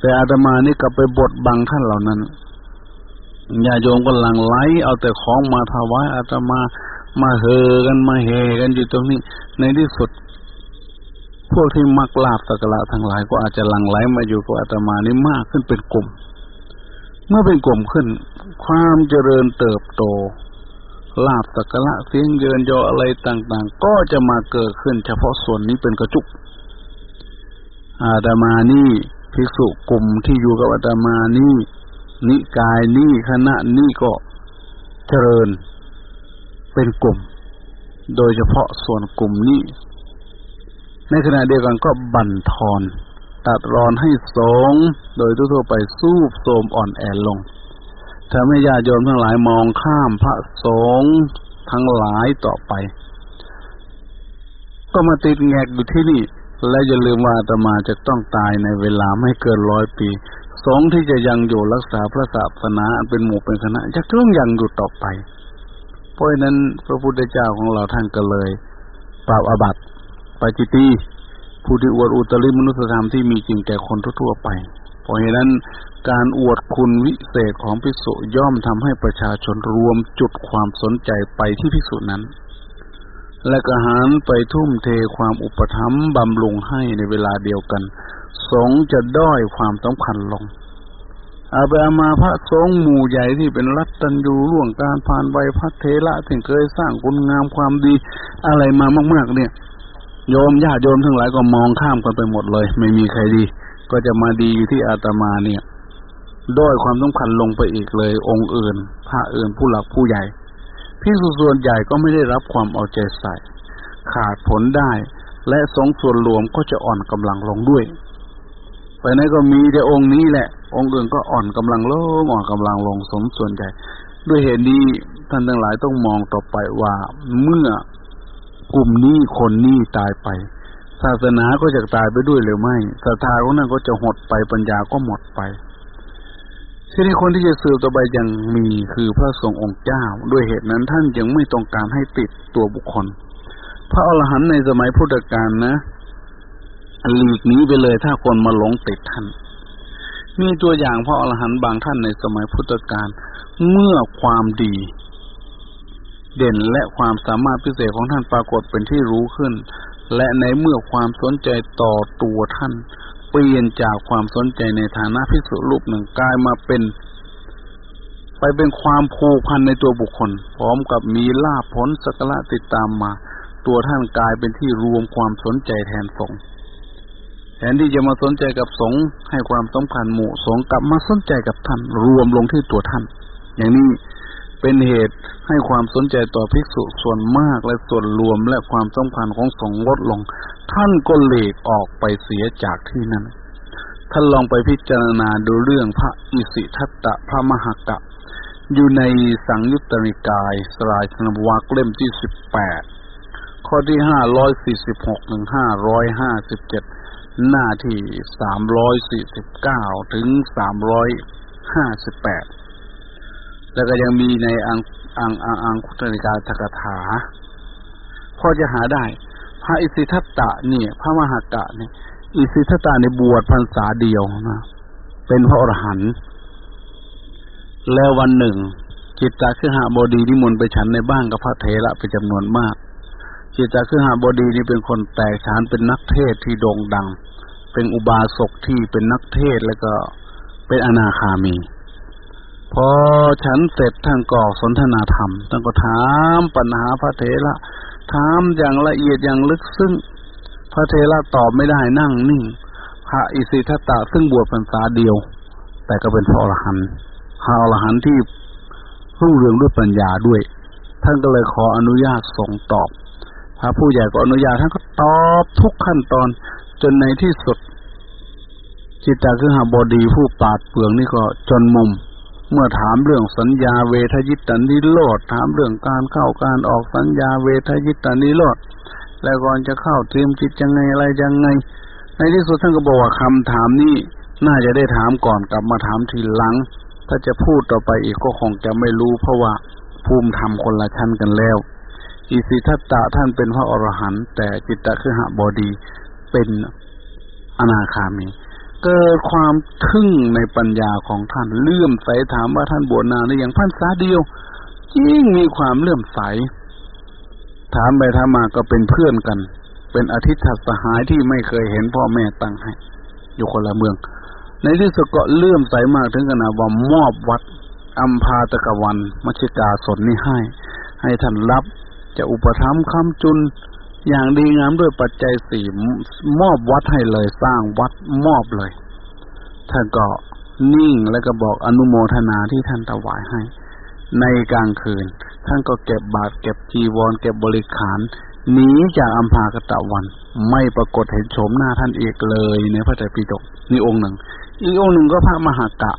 แต่อาตมานี่กลับไปบดบังท่านเหล่านั้นญาโยมก็หลังไหลเอาแต่ของมาถวายอาตมามาเฮกันมาเฮกันอยู่ตรงนี้ ในที่สุด พวกที่มักลาบสักระทั้งหลาย ก็อาจจะหลั่งไหลมาอยู่กับอาตมานี่มากขึ้นเป็นกลุ่ม เมื่อเป็นกลุ่มขึ้น ความเจริญเติบโตลาบสักระเสียงเยินยออะไรต่างๆ ก็จะมาเกิดขึ้น เฉพาะส่วนนี้เป็นกระจุก อาตมานี่ภิกษุกลุ่มที่อยู่กับอาตมานี่นิกายนี่คณะนี่ก็เจริญเป็นกลุ่ม โดยเฉพาะส่วนกลุ่มนี้ ในขณะเดียวกันก็บั่นทอนตัดรอนให้สงโดยทั่วไปสู้โทมอ่อนแอลงทำให้ญาติโยมทั้งหลายมองข้ามพระสงฆ์ทั้งหลายต่อไป ก็มาติดแงกอยู่ที่นี่ และอย่าลืมว่าตมาจะต้องตายในเวลาไม่เกินร้อยปี สงฆ์ที่จะยังอยู่รักษาพระศาสนาเป็นหมู่เป็นคณะจะต้องยังอยู่ต่อไป เพราะนั้นพระพุทธเจ้าของเราท่านก็เลย ปราบอาบัติ ปจิตีผู้ที่อวดอุตริมนุสธรรมที่มีจริงแก่คนทั่วไป เพราะฉะนั้นการอวดคุณวิเศษของภิกษุย่อมทำให้ประชาชนรวมจุดความสนใจไปที่ภิกษุนั้น และกระหันไปทุ่มเทความอุปถัมภ์บำรุงให้ในเวลาเดียวกัน สงจะด้อยความสำคัญลงอาไปอามาพระสงฆ์หมู่ใหญ่ที่เป็นรัตตัญญูล่วงการผ่านใบพัทเทระที่เคยสร้างคุณงามความดีอะไรมามาก ๆ เนี่ย โยมญาติโยมทั้งหลายก็มองข้ามกันไปหมดเลย ไม่มีใครดี ก็จะมาดีอยู่ที่อาตมาเนี่ยด้อยความสำคัญลงไปอีกเลย องค์อื่นพระอื่นผู้หลักผู้ใหญ่พิสุส่วนใหญ่ก็ไม่ได้รับความเอาใจใส่ ขาดผลได้ และสงส่วนรวมก็จะอ่อนกำลังลงด้วยไปไหนก็มีแต่องค์นี้แหละ องค์อื่นก็อ่อนกำลังลงอ่อนกำลังลงสมส่วนใหญ่ ด้วยเหตุนี้ท่านทั้งหลายต้องมองต่อไปว่าเมื่อ กลุ่มนี้คนนี้ตายไป ศาสนาก็จะตายไปด้วยหรือไม่ศรัทธาของนั้นก็จะหดไปปัญญาก็หมดไปทีนี้คนที่จะสืบต่อไปยังมีคือพระสงฆ์องค์เจ้า ด้วยเหตุนั้นท่านยังไม่ต้องการให้ติดตัวบุคคล พระอรหันต์ในสมัยพุทธกาลนะหลีกนี้ไปเลยถ้าคนมาหลงติดท่าน มีตัวอย่างพระอรหันต์บางท่านในสมัยพุทธกาลเมื่อความดี เด่นและความสามารถพิเศษของท่านปรากฏเป็นที่รู้ขึ้น และในเมื่อความสนใจต่อตัวท่าน เปลี่ยนจากความสนใจในฐานะพิสุรูปหนึ่งกลายมาเป็น ไปเป็นความผูกพันในตัวบุคคล พร้อมกับมีลาภผลสักละติดตามมา ตัวท่านกลายเป็นที่รวมความสนใจแทนสงแทนที่จะมาสนใจกับสงให้ความสำคัญหมู่สงกลับมาสนใจกับท่าน รวมลงที่ตัวท่าน อย่างนี้ เป็นเหตุให้ความสนใจต่อภิกษุส่วนมากและส่วนรวมและความสำคัญของสงฆ์ลดลง ท่านก็เลกออกไปเสียจากที่นั้น ท่านลองไปพิจารณาดูเรื่องพระอิสิทัตตะพระมหากะ อยู่ในสังยุตตริกายสลายธนวักเล่มที่สิบแปดข้อที่ห้าร้อยสี่สิบหกถึงห้าร้อยห้าสิบเจ็ดหน้าที่สามร้อยสี่สิบเก้าถึงสามร้อยห้าสิบแปด แล้วก็ยังมีในอังอังอังอังคุตริกาตกถาพอจะหาได้ พระอิสิทัตตะเนี่ย พระมหากะเนี่ย อิสิทัตตะในบวชพรรษาเดียวนะเป็นพระอรหันต์แล้ววันหนึ่ง จิตตาคือหาบดีนิมนต์ไปฉันในบ้านกับพระเถระเป็นจำนวนมาก จิตตาคือหาบดีนี่เป็นคนแตกฉานเป็นนักเทศที่โด่งดัง เป็นอุบาสกที่เป็นนักเทศแล้วก็เป็นอนาคามี พอฉันเสร็จท่านก็สนทนาธรรมท่านก็ถามปัญหาพระเถระถามอย่างละเอียดอย่างลึกซึ้งพระเถระตอบไม่ได้นั่งนิ่ง พระอิสิทตะซึ่งบวชพรรษาเดียว แต่ก็เป็นพระอรหันต์พระอรหันต์ที่รุ่งเรืองด้วยปัญญาด้วย ท่านก็เลยขออนุญาตส่งตอบ พระผู้ใหญ่ก็อนุญาตท่านก็ตอบทุกขั้นตอนจนในที่สุดจิตตาคือหาบดีผู้ปาดเปลืองนี่ก็จนมุม เมื่อถามเรื่องสัญญาเวทยิตานิโรธถามเรื่องการเข้าการออกสัญญาเวทยิตานิโรธแล้วก่อนจะเข้าเตรียมจิตยังไงอะไรยังไง ในที่สุดท่านก็บอกว่าคำถามนี้น่าจะได้ถามก่อนกลับมาถามทีหลัง ถ้าจะพูดต่อไปอีกก็คงจะไม่รู้เพราะว่าภูมิธรรมคนละชั้นกันแล้ว อิสิทัตตะท่านเป็นพระอรหันต์แต่จิตตะคือหบดีเป็นอนาคามี เกิดความทึ่งในปัญญาของท่านเลื่อมใสถามว่าท่านบวชนานหรือยังพันษาเดียวยิ่งมีความเลื่อมใส ถามไปถามมาก็เป็นเพื่อนกัน เป็นอาทิตย์ถัดสหายที่ไม่เคยเห็นพ่อแม่ตั้งให้ อยู่คนละเมือง ในที่สุดก็เลื่อมใสมากถึงขนาดว่ามอบวัดอัมพาตะกวันมัชิกาสนนี้ให้ ให้ท่านรับจะอุปถัมภ์คำจุน อย่างดีงามด้วยปัจจัยสี่มอบวัดให้เลยสร้างวัดมอบเลยท่านก็นิ่งแล้วก็บอกอนุโมทนาที่ท่านถวายให้ ในกลางคืน ท่านก็เก็บบาตรเก็บจีวร เก็บบริขารหนีจากอัมพากตะวัน ไม่ปรากฏเห็นโฉมหน้าท่านเอกเลยในพระไตรปิฎกนี่องค์หนึ่ง อีกองค์หนึ่งก็พระมหากะ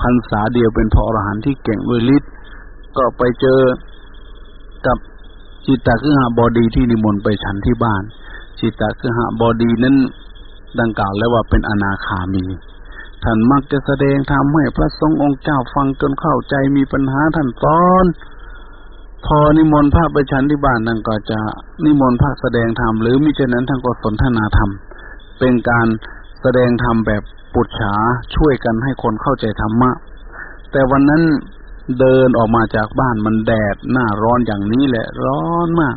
พันษาเดียวเป็นพระอรหันต์ที่เก่งด้วยฤทธิ์ก็ไปเจอกับ จิตตคือหาบอดีที่นิมนต์ไปฉันที่บ้าน จิตตคือหาบอดีนั้นดังกล่าวแล้วว่าเป็นอนาคามี ท่านมักจะแสดงทำให้พระสงฆ์องค์เจ้าฟังจนเข้าใจมีปัญหาท่านตอน พอนิมนต์พระไปฉันที่บ้านนั่นก็จะนิมนต์พระแสดงธรรมหรือมิฉะนั้นท่านก็สนทนาธรรม เป็นการแสดงธรรมแบบปุจฉาช่วยกันให้คนเข้าใจธรรมะ แต่วันนั้น เดินออกมาจากบ้านมันแดดหน้าร้อนอย่างนี้แหละ ร้อนมาก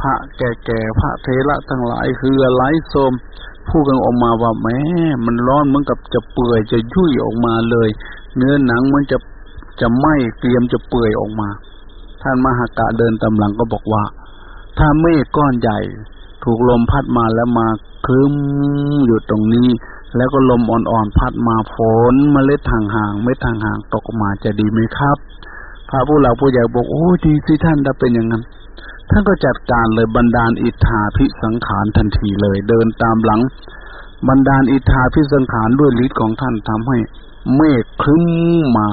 พระแก่ๆพระเทระทั้งหลายคือไหลโสมพูดกันออกมาว่าแม้มันร้อนเหมือนกับจะเปื่อยจะยุ่ยออกมาเลย เนื้อหนังมันจะจะไหม้เตรียมจะเปื่อยออกมา ท่านมหากะเดินตำหลังก็บอกว่า ถ้าเมฆก้อนใหญ่ ถูกลมพัดมาแล้วมาคลึ้มอยู่ตรงนี้ แล้วก็ลมอ่อนๆพัดมาฝนมเมล็ดทางห่างเม็ดห่างตกมาจะดีไหมครับ พระผู้หลักผู้ใหญ่บอกโอ้ดีสิท่านถ้าเป็นอย่างนั้นท่านก็จัดการเลยบรรดาลอิทธาพิสังขารทันทีเลย เดินตามหลัง บรรดาลอิทธาพิสังขารด้วยฤทธิ์ของท่านทำให้เมฆคลึ้มมา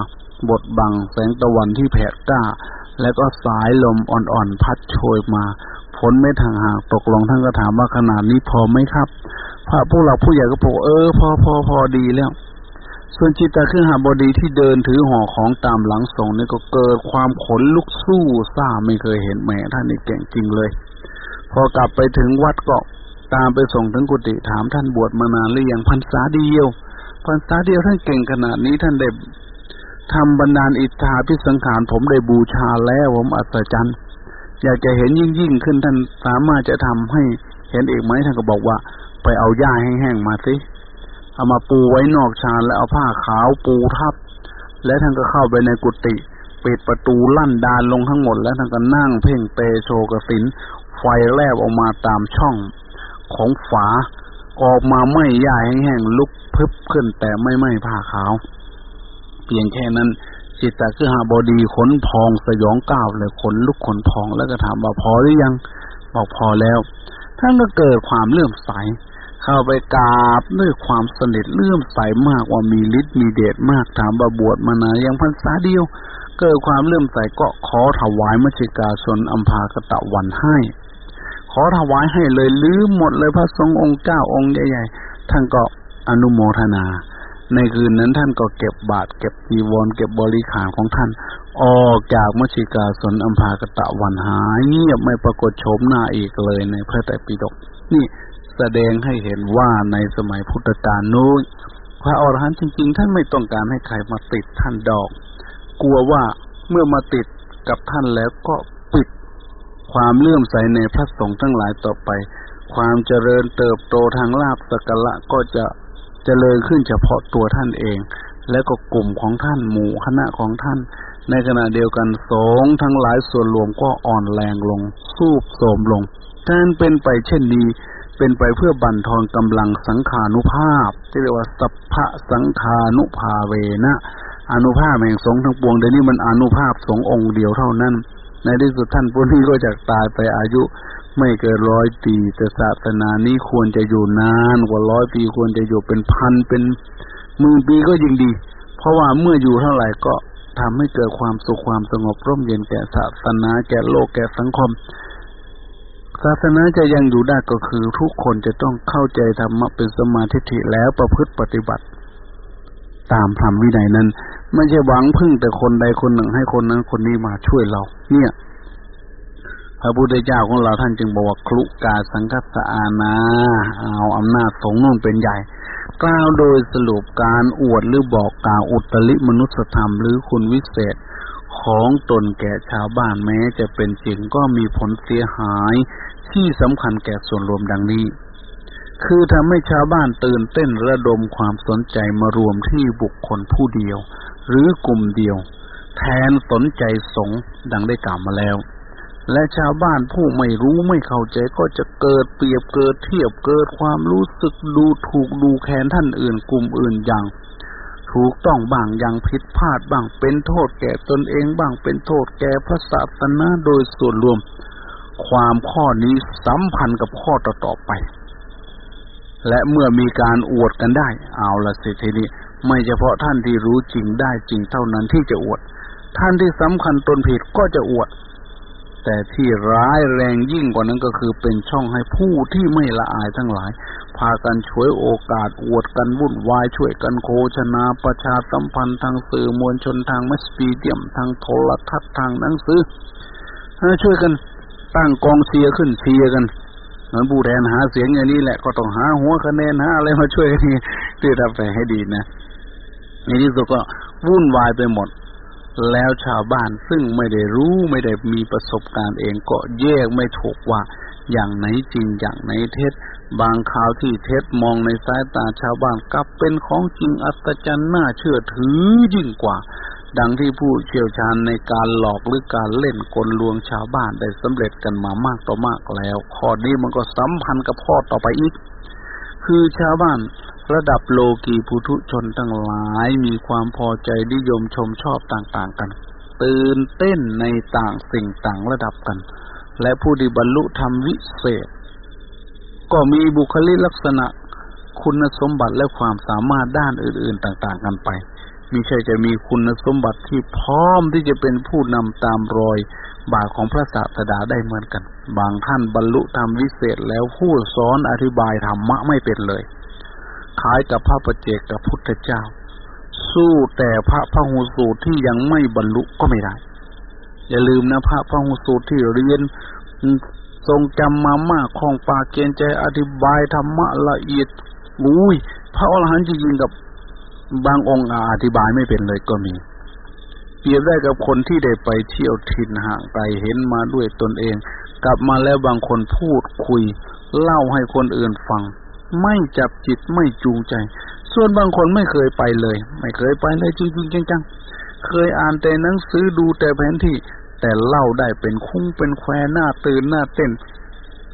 บดบังแสงตะวันที่แผดกล้า แล้วก็สายลมอ่อนๆพัดโชยมา ฝนไม่ทางห่างตกลงท่านก็ถามว่าขนาดนี้พอไหมครับ พระผู้หลักผู้ใหญ่ก็บอกเออพอพอพอดีแล้ว ส่วนจิตตาคือหาบดีที่เดินถือห่อของตามหลังส่งนี่ก็เกิดความขนลุกสู้ซ่าไม่เคยเห็นแม่ท่านนี่เก่งจริงเลย พอกลับไปถึงวัดก็ตามไปส่งถึงกุฏิถามท่านบวชมานานหรือยังพรรษาเดียวพรรษาเดียวท่านเก่งขนาดนี้ท่านได้ทำบรรดาลอิทธาพิสังขารผมได้บูชาแล้วผมอัศจรรย์ อยากจะเห็นยิ่งยิ่งขึ้นท่านสามารถจะทำให้เห็นเอกไหมท่านก็บอกว่า ไปเอาหญ้าแห้งๆมาสิเอามาปูไว้นอกชานแล้วเอาผ้าขาวปูทับ และท่านก็เข้าไปในกุฏิปิดประตูลั่นดานลงทั้งหมด แล้วท่านก็นั่งเพ่งเตโชกสินไฟแลบออกมาตามช่องของฝาออกมาไม่หญ้าแห้งๆลุกพึบขึ้นแต่ไม่ไหม้ผ้าขาว เพียงแค่นั้น จิตตะคือหาบดีขนพองสยองก้าวเลยขนลุกขนพองแล้วก็ถามว่าพอหรือยัง บอกพอแล้ว ท่านก็เกิดความเลื่อมใส เข้าไปกราบด้วยความสนิทเลื่อมใสมากว่ามีฤทธิ์มีเดชมากถามบาบวชมานานยังพรรษาเดียว เกิดความเลื่อมใสก็ขอถวายมัชิกาชนอัมพากตะวันให้ ขอถวายให้เลยลืมหมดเลยพระสงฆ์องค์เก้าองค์ใหญ่ๆท่านก็อนุโมทนา ในคืนนั้นท่านก็เก็บบาตรเก็บจีวรเก็บบริขารของท่าน ออกจากมชิกาสนอัมพากตะวันหายเงียบไม่ปรากฏโฉมหน้าอีกเลยในพระไตรปิฎกนี่แสดงให้เห็นว่าในสมัยพุทธกาลนู้นพระอรหันต์จริง ๆ ท่านไม่ต้องการให้ใครมาติดท่านดอก กลัวว่าเมื่อมาติดกับท่านแล้วก็ปิด ความเลื่อมใสในพระสงฆ์ทั้งหลายต่อไป ความเจริญเติบโตทางลาบสกละก็จะ จริญขึ้นเฉพาะตัวท่านเอง และก็กลุ่มของท่านหมู่คณะของท่าน ในขณะเดียวกันสงทั้งหลายส่วนรวมก็อ่อนแรงลง สูบโสมลงการเป็นไปเช่นนี้ เป็นไปเพื่อบั่นทอนกำลังสังขานุภาพ ที่เรียกว่าสัพพะสังขานุภาเวนะอนุภาพแห่งสงทั้งปวงเดี๋ยวนี้มันอนุภาพสงองค์เดียวเท่านั้น ในที่สุดท่านผู้นี้ก็จะตายไปอายุ ไม่เกินร้อยปีแต่ศาสนานี้ควรจะอยู่นานกว่าร้อยปีควรจะอยู่เป็นพันเป็นหมื่นปีก็ยิ่งดี เพราะว่าเมื่ออยู่เท่าไหร่ก็ทำให้เกิดความสุขความสงบร่มเย็นแก่ศาสนาแก่โลกแก่สังคม ศาสนาจะยังอยู่ได้ก็คือ ทุกคนจะต้องเข้าใจธรรมะเป็นสมาธิแล้วประพฤติปฏิบัติ ตามธรรมวินัยนั้น ไม่ใช่หวังพึ่งแต่คนใดคนหนึ่งให้คนนั้นคนนี้มาช่วยเรา เนี่ย พระพุทธเจ้าของเราท่านจึงบอกว่าคลุกาสังคสอาณาเอาอำนาจสงนู่นเป็นใหญ่ กล่าวโดยสรุปการอวดหรือบอกกล่าวอุตริมนุสธรรมหรือคุณวิเศษของตนแก่ชาวบ้านแม้จะเป็นจริงก็มีผลเสียหายที่สำคัญแก่ส่วนรวมดังนี้ คือทำให้ชาวบ้านตื่นเต้นระดมความสนใจมารวมที่บุคคลผู้เดียว หรือกลุ่มเดียว แทนสนใจสงดังได้กล่าวมาแล้ว และชาวบ้านผู้ไม่รู้ไม่เข้าใจก็จะเกิดเปรียบเกิดเทียบเกิดความรู้สึกดูถูกดูแคลนท่านอื่นกลุ่มอื่นอย่าง ถูกต้องบ้างอย่างผิดพลาดบ้างเป็นโทษแก่ตนเองบ้างเป็นโทษแก่พระศาสนาโดยส่วนรวม ความข้อนี้สัมพันธ์กับข้อต่อๆไป และเมื่อมีการอวดกันได้ เอาละสิทีนี้ไม่เฉพาะท่านที่รู้จริงได้จริงเท่านั้นที่จะอวด ท่านที่สำคัญตนผิดก็จะอวด แต่ที่ร้ายแรงยิ่งกว่านั้นก็คือเป็นช่องให้ผู้ที่ไม่ละอายทั้งหลาย พากันช่วยโอกาสอวดกันวุ่นวายช่วยกันโฆษณาประชาสัมพันธ์ทางสื่อมวลชนทางมัสปีเดียมทางโทรทัศน์ทางหนังสือช่วยกันตั้งกองเชียร์ขึ้นเชียร์กันเหมือนผู้แทนหาเสียงอย่างนี้แหละก็ต้องหาหัวคะแนนหาอะไรมาช่วยกันที่ทำไปให้ดีนะในที่สุดก็วุ่นวายไปหมด แล้วชาวบ้านซึ่งไม่ได้รู้ไม่ได้มีประสบการณ์เองก็แยกไม่ถูกว่าอย่างไหนจริงอย่างไหนเท็จ บางข่าวที่เท็จมองในสายตาชาวบ้านกลับเป็นของจริงอัศจรรย์น่าเชื่อถือยิ่งกว่า ดังที่ผู้เชี่ยวชาญในการหลอกหรือการเล่นกลลวงชาวบ้านได้สำเร็จกันมามากต่อมากแล้วข้อนี้มันก็สัมพันธ์กับข้อต่อไปอีก คือชาวบ้าน ระดับโลกีปุถุชนทั้งหลายมีความพอใจนิยมชมชอบต่างๆกัน ตื่นเต้นในต่างสิ่งต่างระดับกัน และผู้ที่บรรลุธรรมวิเศษ ก็มีบุคลิกลักษณะคุณสมบัติและความสามารถด้านอื่น ๆ ต่าง ๆ กันไปมิใช่จะมีคุณสมบัติที่พร้อมที่จะเป็นผู้นำตามรอยบาทของพระศาสดาได้เหมือนกัน บางท่านบรรลุธรรมวิเศษแล้วผู้สอนอธิบายธรรมะไม่เป็นเลย คล้ายกับพระประเจกกับพุทธเจ้า สู้แต่พระพหูสูตรที่ยังไม่บรรลุก็ไม่ได้ อย่าลืมนะพระพหูสูตรที่เรียนทรงจำมามากของปากเกณฑ์ใจอธิบายธรรมะละเอียดอุ้ยพระอรหันต์จริงๆกับบางองค์อธิบายไม่เป็นเลยก็มี เปรียบได้กับคนที่ได้ไปเที่ยวทินห่างไกลเห็นมาด้วยตนเอง กลับมาแล้วบางคนพูดคุย เล่าให้คนอื่นฟัง ไม่จับจิตไม่จูงใจ ส่วนบางคนไม่เคยไปเลย ไม่เคยไปเลยจริงๆจังๆเคยอ่านแต่หนังสือดูแต่แผนที่ แต่เล่าได้เป็นคุ้งเป็นแควหน้าตื่นหน้าเต้น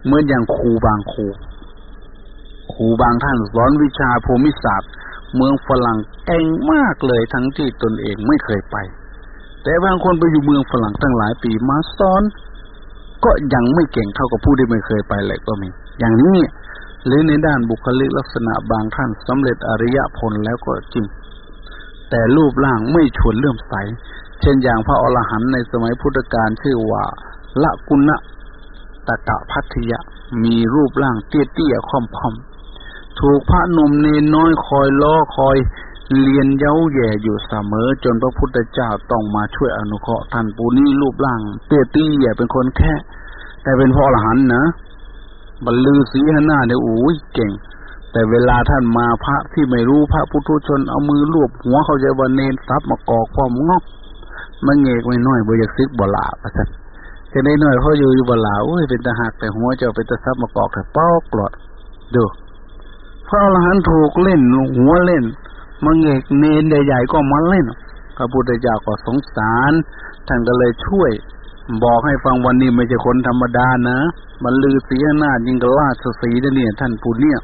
เหมือนอย่างครูบางครูครูบางท่านสอนวิชาภูมิศาสตร์ เมืองฝรั่งเก่งมากเลยทั้งที่ตนเองไม่เคยไป แต่บางคนไปอยู่เมืองฝรั่งตั้งหลายปีมาสอน ก็ยังไม่เก่งเท่ากับผู้ที่ไม่เคยไปเลยก็มี อย่างนี้ หรือในด้านบุคลิกลักษณะบางท่านสำเร็จอริยผลแล้วก็จริง แต่รูปร่างไม่ชวนเลื่อมใส เช่นอย่างพระอรหันต์ในสมัยพุทธกาลชื่อว่า ละกุณะตะกะพัทยะมีรูปร่างเตี้ยๆค่อมๆถูกพระนมเนน้อยคอยล้อคอยเลียนเย้าแย่อยู่เสมอ จนพระพุทธเจ้าต้องมาช่วยอนุเคราะห์ท่านปูนี้รูปร่าง เตี้ยตี้ใหญ่เป็นคนแค่ แต่เป็นพระอรหันต์นะ บรรลือสีหน้าเนี่ยโอ้ยเก่ง แต่เวลาท่านมาพระที่ไม่รู้พระพุทธชนเอามือลูบหัวเขาจะวันเนนซับมากอกความงอกมันเงกไม่น้อยบ่อยากซึกบลาประสันจะได้น้อยเขาอยู่อยู่บลาโอ้ยเป็นตาหักแต่หัวจ้าเป็นตาซับมากอกแต่เป้ากลอดดูพระอรหันต์ถูกเล่นหัวเล่นมันเงกเนนใหญ่ๆก็มาเล่นพระพุทธเจ้าก็สงสารท่านก็เลยช่วย บอกให้ฟังวันนี้ไม่ใช่คนธรรมดานะบรรลือศีหนายิงกบราชสีนะเนี่ย ท่านผู้เนี่ย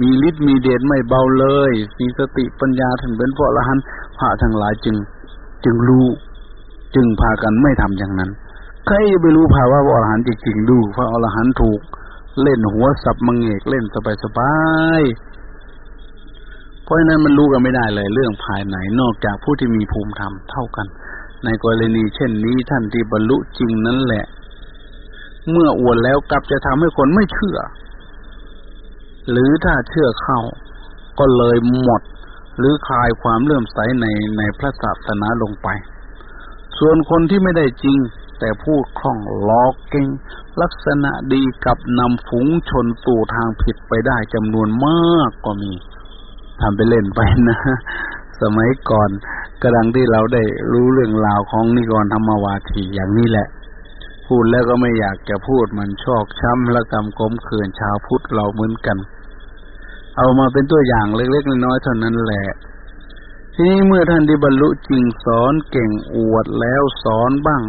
มีฤทธิ์มีเดชไม่เบาเลย มีสติปัญญาถึงเป็นพระอรหันต์พระทั้งหลายจึง จึงรู้ จึงพากันไม่ทำอย่างนั้นใครไปรู้ภาวะพระอรหันต์จริงๆดูพระอรหันต์ถูก เล่นหัวสับมังเอกเล่นสบายๆเพราะฉะนั้นมันรู้กันไม่ได้เลย เรื่องภายในนอกจากผู้ที่มีภูมิธรรมเท่ากัน ในกรณีเช่นนี้ท่านที่บรรลุจริงนั้นแหละ เมื่ออวดแล้วกลับจะทำให้คนไม่เชื่อ หรือถ้าเชื่อเข้า ก็เลยหมด หรือคลายความเลื่อมใสในในพระศาสนาลงไป ส่วนคนที่ไม่ได้จริง แต่พูดคล่องล้อเก่ง ลักษณะดีกับนำฝูงชนตู่ทางผิดไปได้จำนวนมากก็มีทำไปเล่นไปนะ สมัยก่อนกระดังที่เราได้รู้เรื่องราวของนิกรธรรมวาทีอย่างนี้แหละ พูดแล้วก็ไม่อยากจะพูดมันชอกช้ำและกำกลมเขื่อนชาวพุทธเราเหมือนกัน เอามาเป็นตัวอย่างเล็กๆน้อยๆเท่านั้นแหละ ทีนี้เมื่อท่านที่บรรลุจริงสอนเก่งอวดแล้วสอนบ้าง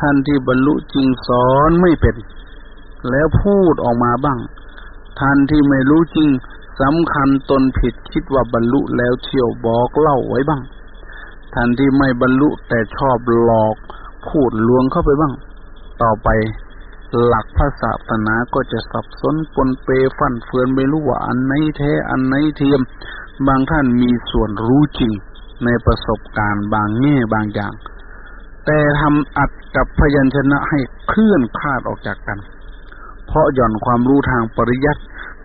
ท่านที่บรรลุจริงสอนไม่เป็น แล้วพูดออกมาบ้างท่านที่ไม่รู้จริง สำคัญตนผิดคิดว่าบรรลุแล้วเที่ยวบอกเล่าไว้บ้างท่านที่ไม่บรรลุแต่ชอบหลอกพูดลวงเข้าไปบ้าง ต่อไปหลักพระศาสนาก็จะสับสนปนเปฟันเฟือนไม่รู้ว่าอันไหนแท้อันไหนเทียม บางท่านมีส่วนรู้จริงในประสบการณ์บางแง่บางอย่าง แต่ทำอัดกับพยัญชนะให้เคลื่อนคลาดออกจากกัน เพราะหย่อนความรู้ทางปริยัติ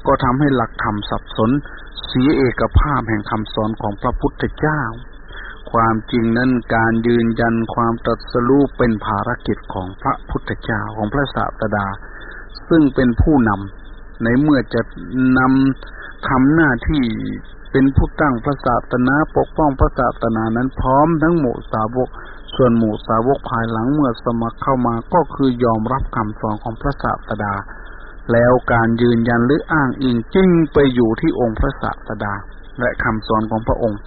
ก็ทำให้หลักธรรมสับสน เสียเอกภาพแห่งคำสอนของพระพุทธเจ้า ความจริงนั้นการยืนยันความตรัสรู้เป็นภารกิจของพระพุทธเจ้าของพระศาสดา ซึ่งเป็นผู้นำในเมื่อจะนำทำหน้าที่เป็นผู้ตั้งพระศาสนาปกป้องพระศาสนานั้นพร้อมทั้งหมู่สาวก ส่วนหมู่สาวกภายหลังเมื่อสมัครเข้ามาก็คือยอมรับคำสอนของพระศาสดา แล้วการยืนยันหรืออ้างอิงจึงไปอยู่ที่องค์พระศาสดา และคำสอนของพระองค์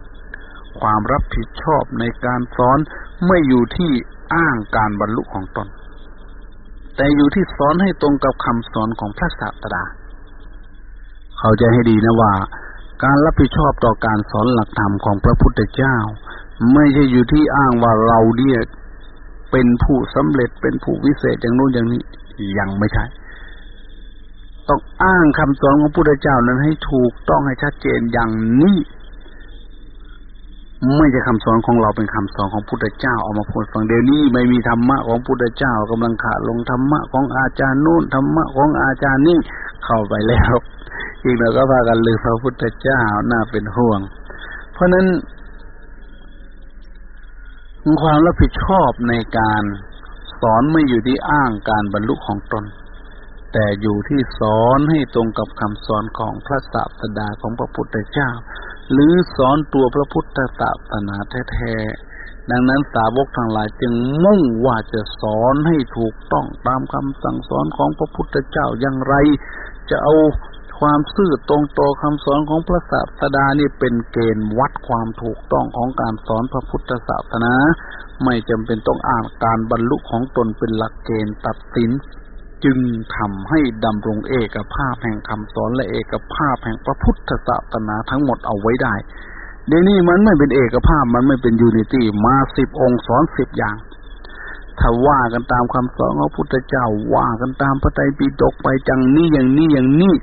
ความรับผิดชอบในการสอนไม่อยู่ที่อ้างการบรรลุของตน แต่อยู่ที่สอนให้ตรงกับคำสอนของพระศาสดา เขาจะให้ดีนะว่า การรับผิดชอบต่อการสอนหลักธรรมของพระพุทธเจ้า ไม่ใช่อยู่ที่อ้างว่าเราเนี่ยเป็นผู้สำเร็จเป็นผู้วิเศษอย่างนู้นอย่างนี้ยังไม่ใช่ ต้องอ้างคำสอนของพระพุทธเจ้านั้นให้ถูกต้องให้ชัดเจนอย่างนี้ไม่ใช่คำสอนของเราเป็นคำสอนของพุทธเจ้าเอามาพูดฟังเดี๋ยวนี้ไม่มีธรรมะของพุทธเจ้ากำลังขาดลงธรรมะของอาจารย์นู่นธรรมะของอาจารย์นี่เข้าไปแล้ว อีกแล้วก็พากันลืมพระพุทธเจ้าน่าเป็นห่วง เพราะนั้นความรับผิดชอบในการสอนไม่อยู่ที่อ้างการบรรลุของตน แต่อยู่ที่สอนให้ตรงกับคำสอนของพระศาสดาของพระพุทธเจ้า หรือสอนตัวพระพุทธศาสนาแท้ๆดังนั้นสาวกทั้งหลายจึงมุ่งว่าจะสอนให้ถูกต้องตามคำสั่งสอนของพระพุทธเจ้าอย่างไร จะเอาความซื่อตรงต่อคำสอนของพระศาสดานี่เป็นเกณฑ์วัดความถูกต้องของการสอนพระพุทธศาสนา ไม่จำเป็นต้องอ่านการบรรลุของตนเป็นหลักเกณฑ์ตัดสิน จึงทำให้ดำรงเอกภาพแห่งคำสอนและเอกภาพแห่งพระพุทธศาสนาทั้งหมดเอาไว้ได้ เดี๋ยวนี้มันไม่เป็นเอกภาพมันไม่เป็นยูนิตี้มาสิบองค์สอนสิบอย่าง ถ้าว่ากันตามคำสอนของพุทธเจ้าว่ากันตามพระไตรปิฎกไปจังนี้อย่างนี้อย่างนี้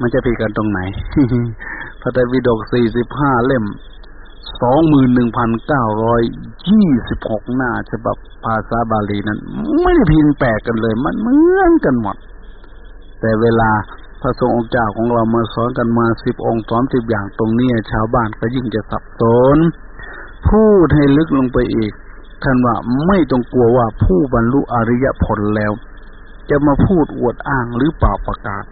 มันจะผิดกันตรงไหนพระไตรปิฎกสี่สิบห้าเล่ม สองหมื่นหนึ่งพันเก้าร้อยยี่สิบหกหน้าฉบับภาษาบาลีนั้น ไม่ได้พินแปลกกันเลย มันเหมือนกันหมด แต่เวลาพระสงฆ์องค์เจ้าของเรามาสอนกันมาสิบองค์สอนสิบอย่างตรงนี้ชาวบ้านก็ยิ่งจะสับสน พูดให้ลึกลงไปอีก ท่านว่าไม่ต้องกลัวว่าผู้บรรลุอริยผลแล้ว จะมาพูดอวดอ้างหรือเปล่าประกาศ